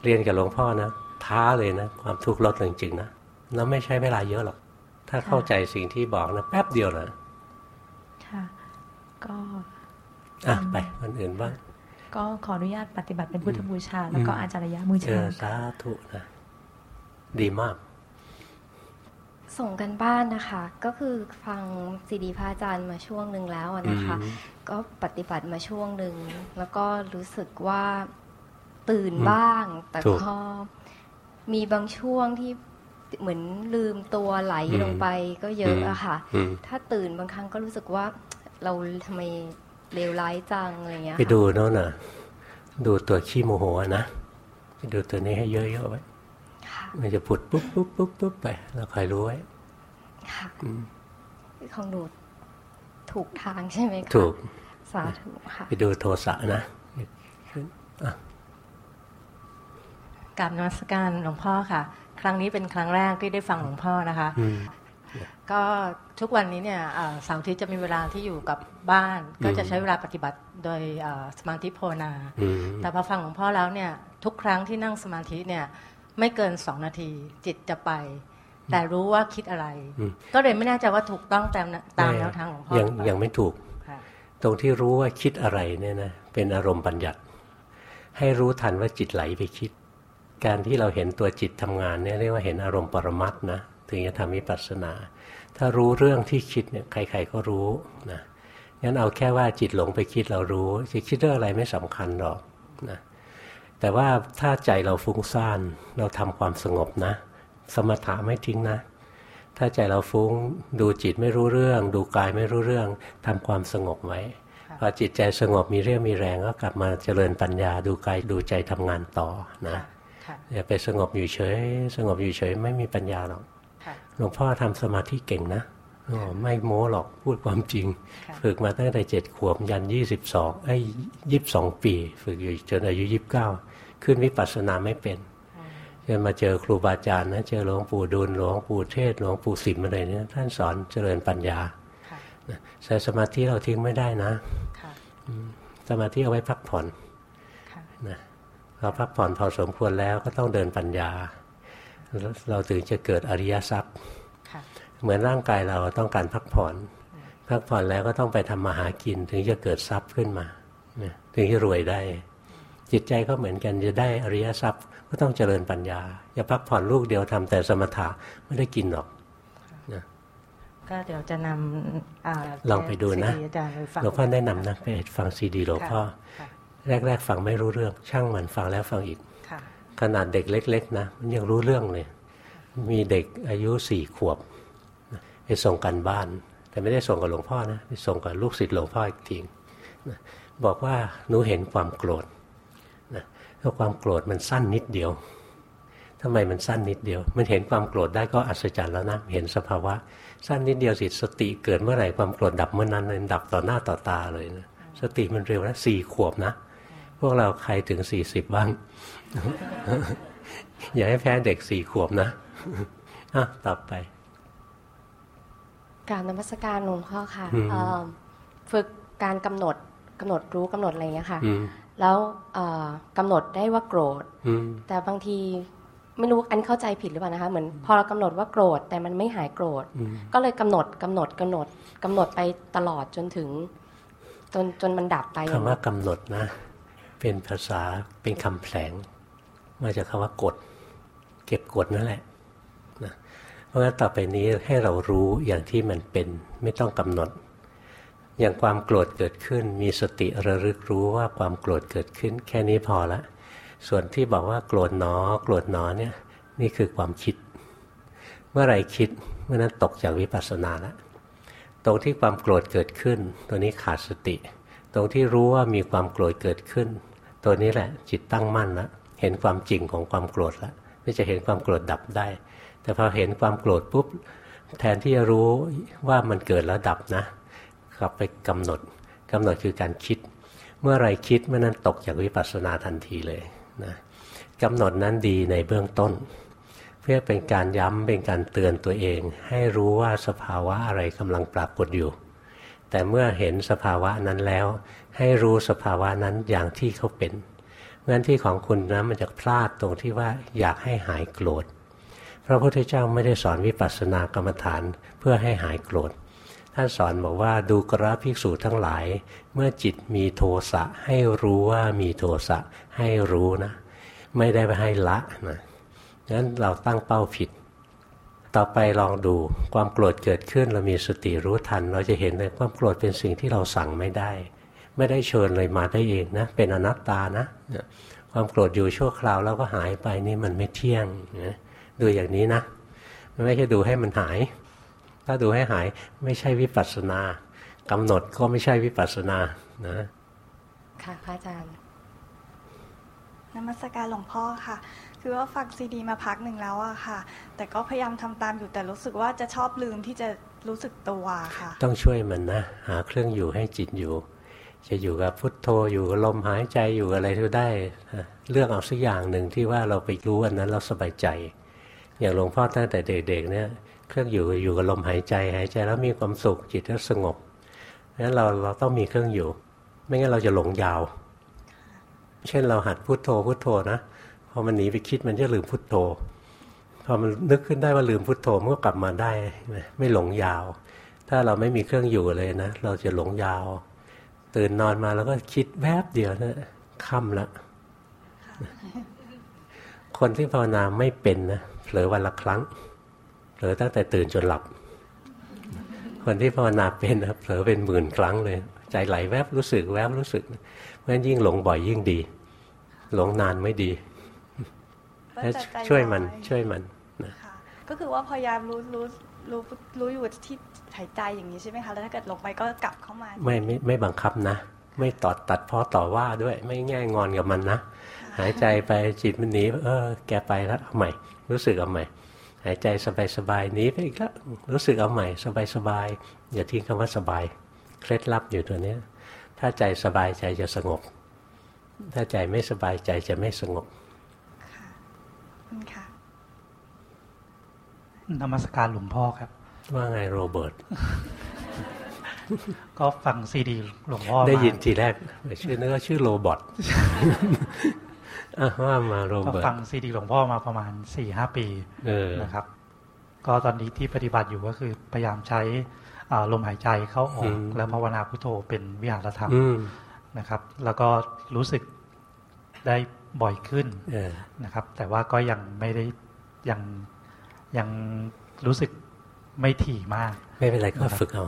เรียนกับหลวงพ่อนะท้าเลยนะ ความทุกข์ลดลงจริงๆนะแล้วไม่ใช้เวลาเยอะหรอก ถ้าเข้าใจสิ่งที่บอกนะแป๊บเดียวนะค่ะ ก็ อะไปคนอื่นบ้างก็ขออนุญาตปฏิบัติเป็นพุทธบูชา แล้วก็อืมอาจารยบูเอชาอสาธุนะดีมาก ส่งกันบ้านนะคะ ก็คือฟังซีดีพระอาจารย์มาช่วงหนึ่งแล้วอะนะคะอืมก็ปฏิบัติมาช่วงหนึ่ง แล้วก็รู้สึกว่าตื่นอืมบ้าง แต่ถูกก็มีบางช่วงที่เหมือนลืมตัวไหลอืมลงไปก็เยอะอะค่ะอืมถ้าตื่นบางครั้งก็รู้สึกว่าเราทำไม เลวร้ายจังอะไรเงี้ยไปค่ะดูโน่นน่ะ ดูตัวขี้โมโหอะนะไปดูตัวนี้ให้เยอะๆไว้ค่ะมันจะผุดปุ๊บปุ๊บปุ๊บปุ๊บไปเราคอยรู้ไว้ค่ะอืมของหนูถูกทางใช่ไหมคะถูกสาธุค่ะไปดูโทสะนะอะกราบนมัสการหลวงพ่อค่ะ ครั้งนี้เป็นครั้งแรกที่ได้ฟังหลวงพ่อนะคะอืมก็ ทุกวันนี้เนี่ยเอ่อเสาร์อาทิตย์จะมีเวลาที่อยู่กับบ้าน ก็จะใช้เวลาปฏิบัติโดยเอ่อสมาธิภาวนาอืมแต่พอฟังหลวงพ่อแล้วเนี่ยทุกครั้งที่นั่งสมาธิเนี่ยไม่เกินสองนาทีจิตจะไป แต่รู้ว่าคิดอะไรอืมก็เลยไม่แน่ใจว่าถูกต้องตามตามแนวทางหลวงพ่อยังหรือเปล่ายังไม่ถูกค่ะตรงที่รู้ว่าคิดอะไรเนี่ยนะเป็นอารมณ์บัญญัติ ให้รู้ทันว่าจิตไหลไปคิด การที่เราเห็นตัวจิตทำงานเนี่ยเรียกว่าเห็นอารมณ์ปรมัตถ์นะ ถึงจะทำวิปัสสนา ถ้ารู้เรื่องที่คิดเนี่ยใคร ๆก็รู้นะงั้นเอาแค่ว่าจิตหลงไปคิดเรารู้จะคิดเรื่องอะไรไม่สำคัญหรอกนะแต่ว่าถ้าใจเราฟุ้งซ่านเราทำความสงบนะ สมถะไม่ทิ้งนะ ถ้าใจเราฟุ้งดูจิตไม่รู้เรื่อง ดูกายไม่รู้เรื่องทำความสงบไว้ค่ะพอจิตใจสงบมีเรี่ยวมีแรงก็กลับมาเจริญปัญญาดูกายดูใจทำงานต่อนะค่ะค่ะอย่าไปสงบอยู่เฉย สงบอยู่เฉยไม่มีปัญญาหรอกค่ะ หลวงพ่อทำสมาธิเก่งนะอ๋อไม่โม้หรอกพูดความจริงค่ะฝึกมาตั้งแต่เจ็ดขวบยันยี่สิบสองไอ้ยี่สิบสองปี ฝึกอยู่จนอายุยี่สิบเก้าขึ้นวิปัสสนาไม่เป็นจนมาเจอครูบาอาจารย์นะเจอหลวงปู่ดูลหลวงปู่เทศหลวงปู่สิมอะไรเนี่ยท่านสอนเจริญปัญญาค่ะนะแต่สมาธิเราทิ้งไม่ได้นะค่ะสมาธิเอาไว้พักผ่อนค่ะนะเราพักผ่อนพอสมควรแล้วก็ต้องเดินปัญญา เราถึงจะเกิดอริยทรัพย์ค่ะเหมือนร่างกายเราต้องการพักผ่อน พักผ่อนแล้วก็ต้องไปทำมาหากิน ถึงจะเกิดทรัพย์ขึ้นมาถึงจะรวยได้ จิตใจก็เหมือนกันจะได้อริยทรัพย์ก็ต้องเจริญปัญญา อย่าพักผ่อนลูกเดียวทำแต่สมถะไม่ได้กินหรอกนะก็เดี๋ยวจะนำลองไปดูนะหลวงพ่อแนะนำนะไปฟังซีดีหลวงพ่อแรก ๆ ฟังไม่รู้เรื่อง ช่างมันฟังแล้วฟังอีก ขนาดเด็กเล็ก ๆ นะมันยังรู้เรื่องเลย มีเด็กอายุสี่ขวบไปส่งกันบ้าน แต่ไม่ได้ส่งกับหลวงพ่อนะไปส่งกับลูกศิษย์หลวงพ่ออีกทีบอกว่าหนูเห็นความโกรธนะแล้วความโกรธมันสั้นนิดเดียวทำไมมันสั้นนิดเดียว มันเห็นความโกรธได้ก็อัศจรรย์แล้วนะเห็นสภาวะ สั้นนิดเดียวสิสติเกิดเมื่อไหร่ความโกรธดับเมื่อนั้นเลยดับต่อหน้าต่อตาเลยนะสติมันเร็วนะสี่ขวบนะ พวกเราใครถึงสี่สิบบ้าง อย่าให้แพ้เด็กสี่ขวบนะอะต่อไปการนมัสการหลวงพ่อค่ะฝึกการกำหนดกำหนดรู้กำหนดอะไรเงี้ยค่ะ แล้วกำหนดได้ว่าโกรธ แต่บางทีไม่รู้อันเข้าใจผิดหรือเปล่านะคะเหมือนพอเรากำหนดว่าโกรธแต่มันไม่หายโกรธ ก็เลยกำหนดกำหนดกำหนดกำหนดไปตลอดจนถึง จนจนมันดับไปคำว่ากำหนดนะ เป็นภาษาเป็นคำแผลง มาจากคาว่ากดเก็บกดนั่นแหละนะเพราะฉะนั้นต่อไปนี้ให้เรารู้อย่างที่มันเป็นไม่ต้องกำหนด อย่างความโกรธเกิดขึ้น มีสติระลึกรู้ว่าความโกรธเกิดขึ้น แค่นี้พอละ ส่วนที่บอกว่าโกรธหนอ โกรธหนอเนี่ยนี่คือความคิด เมื่อไรคิดเมื่อนั้นตกจากวิปัสสนาแล้วตรงที่ความโกรธเกิดขึ้น ตัวนี้ขาดสติ ตรงที่รู้ว่ามีความโกรธเกิดขึ้น ตัวนี้แหละ จิตตั้งมั่นแล้วเห็นความจริงของความโกรธแล้วนี่จะเห็นความโกรธดับได้ แต่พอเห็นความโกรธปุ๊บแทนที่จะรู้ว่ามันเกิดแล้วดับนะกลับไปกำหนดกำหนดคือการคิด เมื่อไรคิดเมื่อนั้นตกจากวิปัสสนาทันทีเลยนะกำหนดนั้นดีในเบื้องต้น เพื่อเป็นการย้ำเป็นการเตือนตัวเอง ให้รู้ว่าสภาวะอะไรกำลังปรากฏอยู่ แต่เมื่อเห็นสภาวะนั้นแล้ว ให้รู้สภาวะนั้นอย่างที่เขาเป็นงั้นที่ของคุณนะมันจะพลาดตรงที่ว่าอยากให้หายโกรธพระพุทธเจ้าไม่ได้สอนวิปัสสนากรรมฐานเพื่อให้หายโกรธท่านสอนบอกว่าดูกราภิกษุทั้งหลาย เมื่อจิตมีโทสะให้รู้ว่ามีโทสะให้รู้นะ ไม่ได้ไปให้ละนะงั้นเราตั้งเป้าผิด ต่อไปลองดูความโกรธเกิดขึ้นเรามีสติรู้ทัน เราจะเห็นเลยความโกรธเป็นสิ่งที่เราสั่งไม่ได้ ไม่ได้เชิญเลยมาได้เองนะ เป็นอนัตตานะ ความโกรธอยู่ชั่วคราวแล้วก็หายไปนี่มันไม่เที่ยงนะดูอย่างนี้นะไม่ใช่ดูให้มันหาย ถ้าดูให้หายไม่ใช่วิปัสสนากำหนดก็ไม่ใช่วิปัสสนานะ ค่ะพระอาจารย์นมัสการหลวงพ่อค่ะ คือว่าฟังซีดีมาพักหนึ่งแล้วอะค่ะ แต่ก็พยายามทำตามอยู่แต่รู้สึกว่าจะชอบลืมที่จะรู้สึกตัวค่ะ ต้องช่วยมันนะ หาเครื่องอยู่ให้จิตอยู่ จะอยู่กับพุทโธอยู่กับลมหายใจอยู่อะไรก็ได้เรื่องเอาสักอย่างหนึ่งที่ว่าเราไปรู้อันนั้นเราสบายใจ อย่างหลวงพ่อตั้งแต่เด็กๆเนี่ยเครื่องอยู่อยู่กับลมหายใจหายใจแล้วมีความสุขจิตก็สงบนั้นเราเราต้องมีเครื่องอยู่ ไม่งั้นเราจะหลงยาว เช่นเราหัดพุโทโธพุโทโธนะพอมันหนีไปคิดมันจะลืมพุโทโธพอมันนึกขึ้นได้ว่าลืมพุโทโธมันก็กลับมาได้ ไม่หลงยาว ถ้าเราไม่มีเครื่องอยู่เลยนะ เราจะหลงยาว ตื่นนอนมาแล้วก็คิดแวบเดียวนะค่ำละคนที่ภาวนาไม่เป็นนะเผลอวันละครั้งเผลอตั้งแต่ตื่นจนหลับ คนที่ภาวนาเป็นนะเผลอเป็นหมื่นครั้งเลย ใจไหลแวบรู้สึกแวบรู้สึกเพราะฉะนั้นยิ่งหลงบ่อยยิ่งดี หลงนานไม่ดีช่วยมันช่วยมันนะก็คือว่าพยายามรู้รู้ รู้รู้อยู่ที่หายใจอย่างนี้ใช่ไหมคะ แล้วถ้าเกิดลงไปก็กลับเข้ามา ไม่ไม่ไม่บังคับนะ ไม่ตอดตัดเพราะต่อว่าด้วย ไม่แง่งอนกับมันนะ หายใจไปจิตมันหนี เออ แกไปแล้วเอาใหม่ รู้สึกเอาใหม่ หายใจสบายๆนี้ไปอีกแล้ว รู้สึกเอาใหม่ สบายๆ อย่าทิ้งคำว่าสบาย เคล็ดลับอยู่ตัวนี้ถ้าใจสบายใจจะสงบ ถ้าใจไม่สบายใจจะไม่สงบค่ะ นมัสการหลวงพ่อครับ ว่าไงโรเบิร์ต ก็ฟังซีดีหลวงพ่อได้ยินทีแรกชื่อนึกว่าชื่อโรบอทว่ามาโรเบิร์ตฟังซีดีหลวงพ่อมาประมาณสี่ห้าปีนะครับ ก็ตอนนี้ที่ปฏิบัติอยู่ก็คือพยายามใช้ลมหายใจเข้าออกแล้วภาวนาพุทโธเป็นวิหารธรรมนะครับ แล้วก็รู้สึกได้บ่อยขึ้นนะครับ แต่ว่าก็ยังไม่ได้ยัง ยังรู้สึกไม่ถี่มาก ไม่เป็นไรก็ฝึกเอา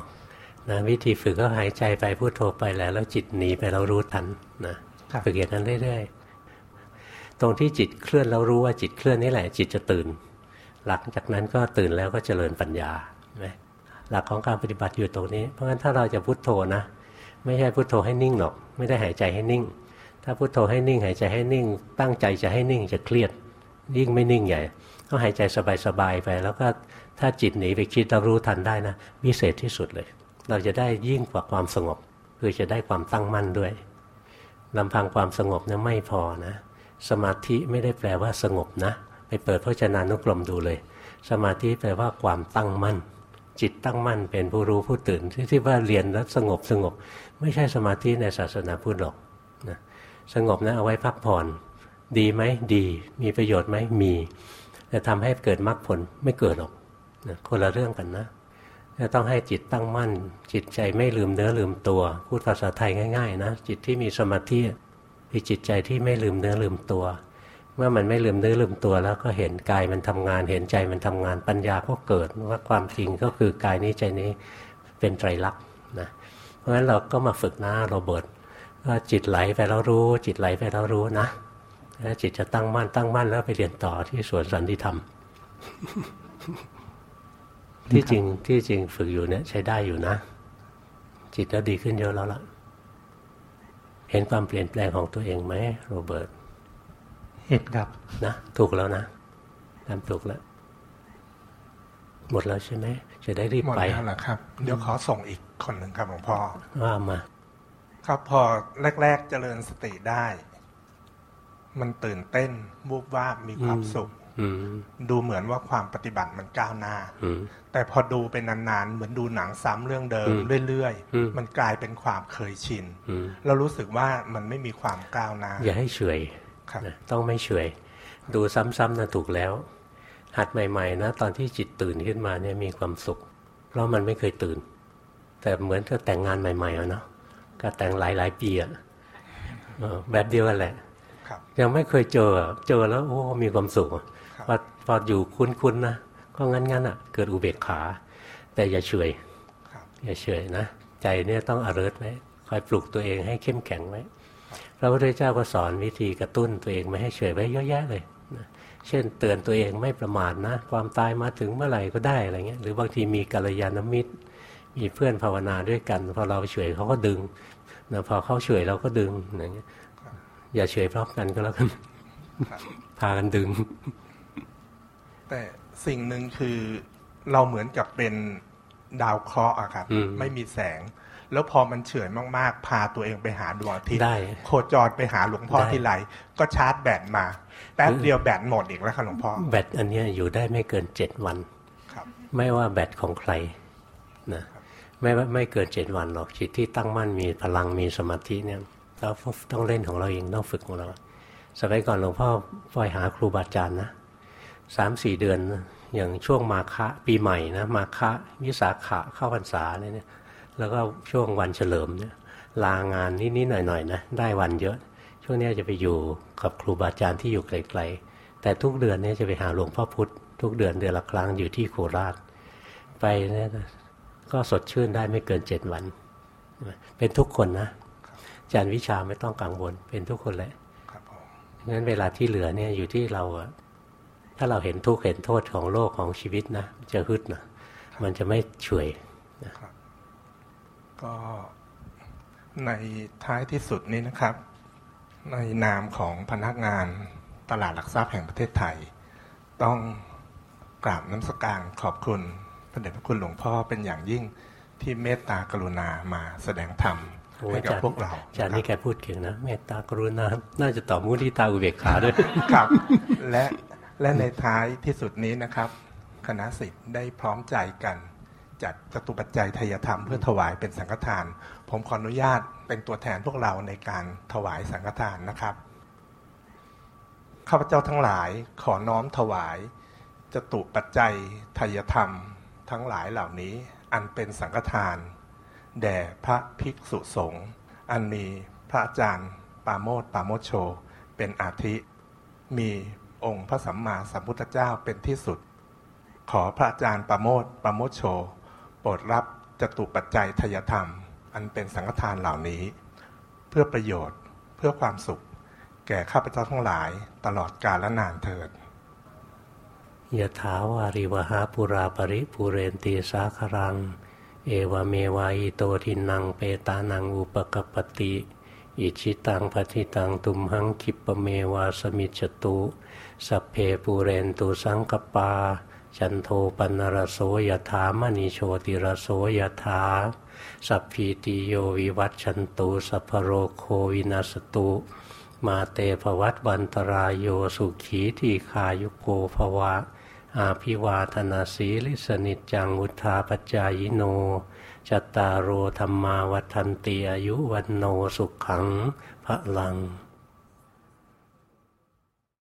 นะวิธีฝึกก็หายใจไปพูดโทไปแล้ว แล้วจิตหนีไปเรารู้ทันนะฝึกอย่างนั้นเรื่อยๆตรงที่จิตเคลื่อนแล้วรู้ว่าจิตเคลื่อนนี่แหละ จิตจะตื่น หลังจากนั้นก็ตื่นแล้วก็เจริญปัญญาหลักของการปฏิบัติอยู่ตรงนี้ เพราะฉะนั้นถ้าเราจะพุโทโธนะไม่ใช่พุโทโธให้นิ่งหรอก ไม่ได้หายใจให้นิ่ง ถ้าพุโทโธให้นิ่ง หายใจให้นิ่ง ตั้งใจจะให้นิ่งจะเครียด ยิ่งไม่นิ่งใหญ่ ต้องหายใจสบายๆไป แล้วก็ถ้าจิตหนีไปคิดเรารู้ทันได้นะวิเศษที่สุดเลย เราจะได้ยิ่งกว่าความสงบ คือจะได้ความตั้งมั่นด้วยลำพังความสงบเนี่ยไม่พอนะ สมาธิไม่ได้แปลว่าสงบนะ ไปเปิดพจนานุกรมดูเลย สมาธิแปลว่าความตั้งมั่น จิตตั้งมั่นเป็นผู้รู้ผู้ตื่นที่ที่ว่าเรียนแล้วสงบสงบ ไม่ใช่สมาธิในศาสนาพุทธหรอกนะสงบนะเอาไว้พักผ่อน ดีไหมดี มีประโยชน์ไหมมี แต่ทำให้เกิดมรรคผลไม่เกิดหรอกคนละเรื่องกันนะจะต้องให้จิตตั้งมั่น จิตใจไม่ลืมเนื้อลืมตัว พูดภาษาไทยง่ายๆนะจิตที่มีสมาธิคือจิตใจที่ไม่ลืมเนื้อลืมตัว เมื่อมันไม่ลืมเนื้อลืมตัว แล้วก็เห็นกายมันทำงาน เห็นใจมันทำงานปัญญาก็เกิดว่าความจริงก็คือกายนี้ใจนี้เป็นไตรลักษณ์นะเพราะฉะนั้นเราก็มาฝึกนะโรเบิร์ตว่าจิตไหลไปแล้วรู้ จิตไหลไปแล้วรู้นะ แล้วจิตจะตั้งมั่นตั้งมั่นแล้วไปเรียนต่อที่สวนสันติธรรม ที่จริงที่จริงฝึกอยู่เนี่ยใช้ได้อยู่นะ จิตก็ดีขึ้นเยอะแล้วล่ะ เห็นความเปลี่ยนแปลงของตัวเองไหมโรเบิร์ตเห็นครับนะถูกแล้วนะทำถูกแล้วหมดแล้วใช่ไหมจะได้รีบไปหมดแล้วครับ เดี๋ยวขอส่งอีกคนหนึ่งครับหลวงพ่อว่ามา ครับพอแรก ๆ เจริญสติได้ มันตื่นเต้นบูบว่ามีความสุขดูเหมือนว่าความปฏิบัติมันก้าวหน้าแต่พอดูเป็นนานๆ เหมือนดูหนังซ้ำเรื่องเดิมเรื่อยๆ มันกลายเป็นความเคยชินเรารู้สึกว่ามันไม่มีความก้าวหน้า อย่าให้เฉยต้องไม่เฉย ดูซ้ำๆนะถูกแล้ว หัดใหม่ๆนะตอนที่จิตตื่นขึ้นมาเนี่ยมีความสุข เพราะมันไม่เคยตื่น แต่เหมือนกับแต่งงานใหม่ๆอะเนาะก็แต่งหลายๆปีอะแบบเดียวกันแหละ ยังไม่เคยเจอเจอแล้วโอ้มีความสุขพอพออยู่คุ้นๆนะก็งั้นๆอะ เกิดอุเบกขา แต่อย่าเฉยอย่าเฉยนะใจเนี่ยต้องอริร์ไว้คอยปลุกตัวเองให้เข้มแข็งไว้พระพุทธเจ้าก็สอนวิธีกระตุ้นตัวเองไม่ให้เฉยไว้เยอะแยะเลยนะเช่นเตือนตัวเองไม่ประมาทนะ ความตายมาถึงเมื่อไหร่ก็ได้อะไรเงี้ยหรือบางทีมีกัลยาณมิตร มีเพื่อนภาวนาด้วยกัน พอเราเฉยเขาก็ดึงนะพอเขาเฉยเราก็ดึงอย่างเงี้ย อย่าเฉยพร้อมกันก็แล้วกันพากันดึง แต่สิ่งหนึ่งคือเราเหมือนกับเป็นดาวเคราะห์อะครับ ไม่มีแสง แล้วพอมันเฉื่อยมากๆ พาตัวเองไปหาดวงอาทิตย์โคจรไปหาหลวงพ่อที่ไรก็ชาร์จแบตมาแป๊บเดียวแบตหมดอีกแล้วครับหลวงพ่อแบตอันนี้อยู่ได้ไม่เกินเจ็ดวันไม่ว่าแบตของใครนะไม่ไม่เกินเจ็ดวันหรอกจิตที่ตั้งมั่นมีพลังมีสมาธิเนี่ย เราต้องเล่นของเราเองต้องฝึกของเรา สมัยก่อนหลวงพ่อปล่อยหาครูบาอาจารย์นะสามสี่เดือนอย่างช่วงมาคะปีใหม่นะมาคะวิสาขะเข้าพรรษาเนี่ยแล้วก็ช่วงวันเฉลิมเนี่ยลางานนิดๆหน่อยๆนะได้วันเยอะ ช่วงนี้จะไปอยู่กับครูบาอาจารย์ที่อยู่ไกลๆแต่ทุกเดือนนี้จะไปหาหลวงพ่อพุธทุกเดือนเดือนละครั้งอยู่ที่โคราช ไปเนี่ยก็สดชื่นได้ไม่เกินเจ็ดวัน เป็นทุกคนนะ จารย์วิชาไม่ต้องกังวลเป็นทุกคนแหละงั้นเวลาที่เหลือเนี่ยอยู่ที่เราถ้าเราเห็นทุกข์เห็นโทษของโลกของชีวิตนะจะฮึดนะมันจะไม่ช่วยนะก็ในท้ายที่สุดนี้นะครับ ในนามของพนักงานตลาดหลักทรัพย์แห่งประเทศไทย ต้องกราบน้ำสการขอบคุณพระเดชพระคุณหลวงพ่อเป็นอย่างยิ่งที่เมตตากรุณามาแสดงธรรม ให้กับพวกเราอาจารย์นี่แกพูดเก่งนะเมตตากรุณา น่าจะตอบมุทิตาอุเบกขาด้วยครับ และและในท้ายที่สุดนี้นะครับ คณะสิทธิ์ได้พร้อมใจกัน จัดจตุปัจจัยทยธรรมเพื่อถวายเป็นสังฆทาน ผมขออนุญาตเป็นตัวแทนพวกเราในการถวายสังฆทานนะครับข้าพเจ้าทั้งหลายขอน้อมถวายจตุปัจจัยทยธรรม ทั้งหลายเหล่านี้อันเป็นสังฆทาน แด่พระภิกษุสงฆ์อันมีพระอาจารย์ปาโมดปาโมโช เป็นอาทิ มีองค์พระสัมมาสัมพุทธเจ้าเป็นที่สุด ขอพระอาจารย์ปาโมดปาโมโช โปรดรับจตุปัจจัยทยธรรม อันเป็นสังฆทานเหล่านี้ เพื่อประโยชน์เพื่อความสุข แก่ข้าพเจ้าทั้งหลายตลอดกาลและนานเถิดยะถาวาริวหาปุราปริปุเรนตีสาครัง เอวเมวายโตทินังเปตานังอุปกปติ อิชิตังปฏิตังตุมหังคิปเมวาสมิจตุสัพเพปูเรนตุสังกปา จันโทปนรโสยถามณีโชติรโสยถาสัพพีติโยวิวัตชันตุสัพโรโควินาสตุ มาเตภวัตวันตรายโยสุขีที่ขายุโกภวะ อาภิวาธนาสีลิสนิจังุทธาปจายโนจตารโอธรรมาวัฒนตีอายุวันโนสุขังพระลัง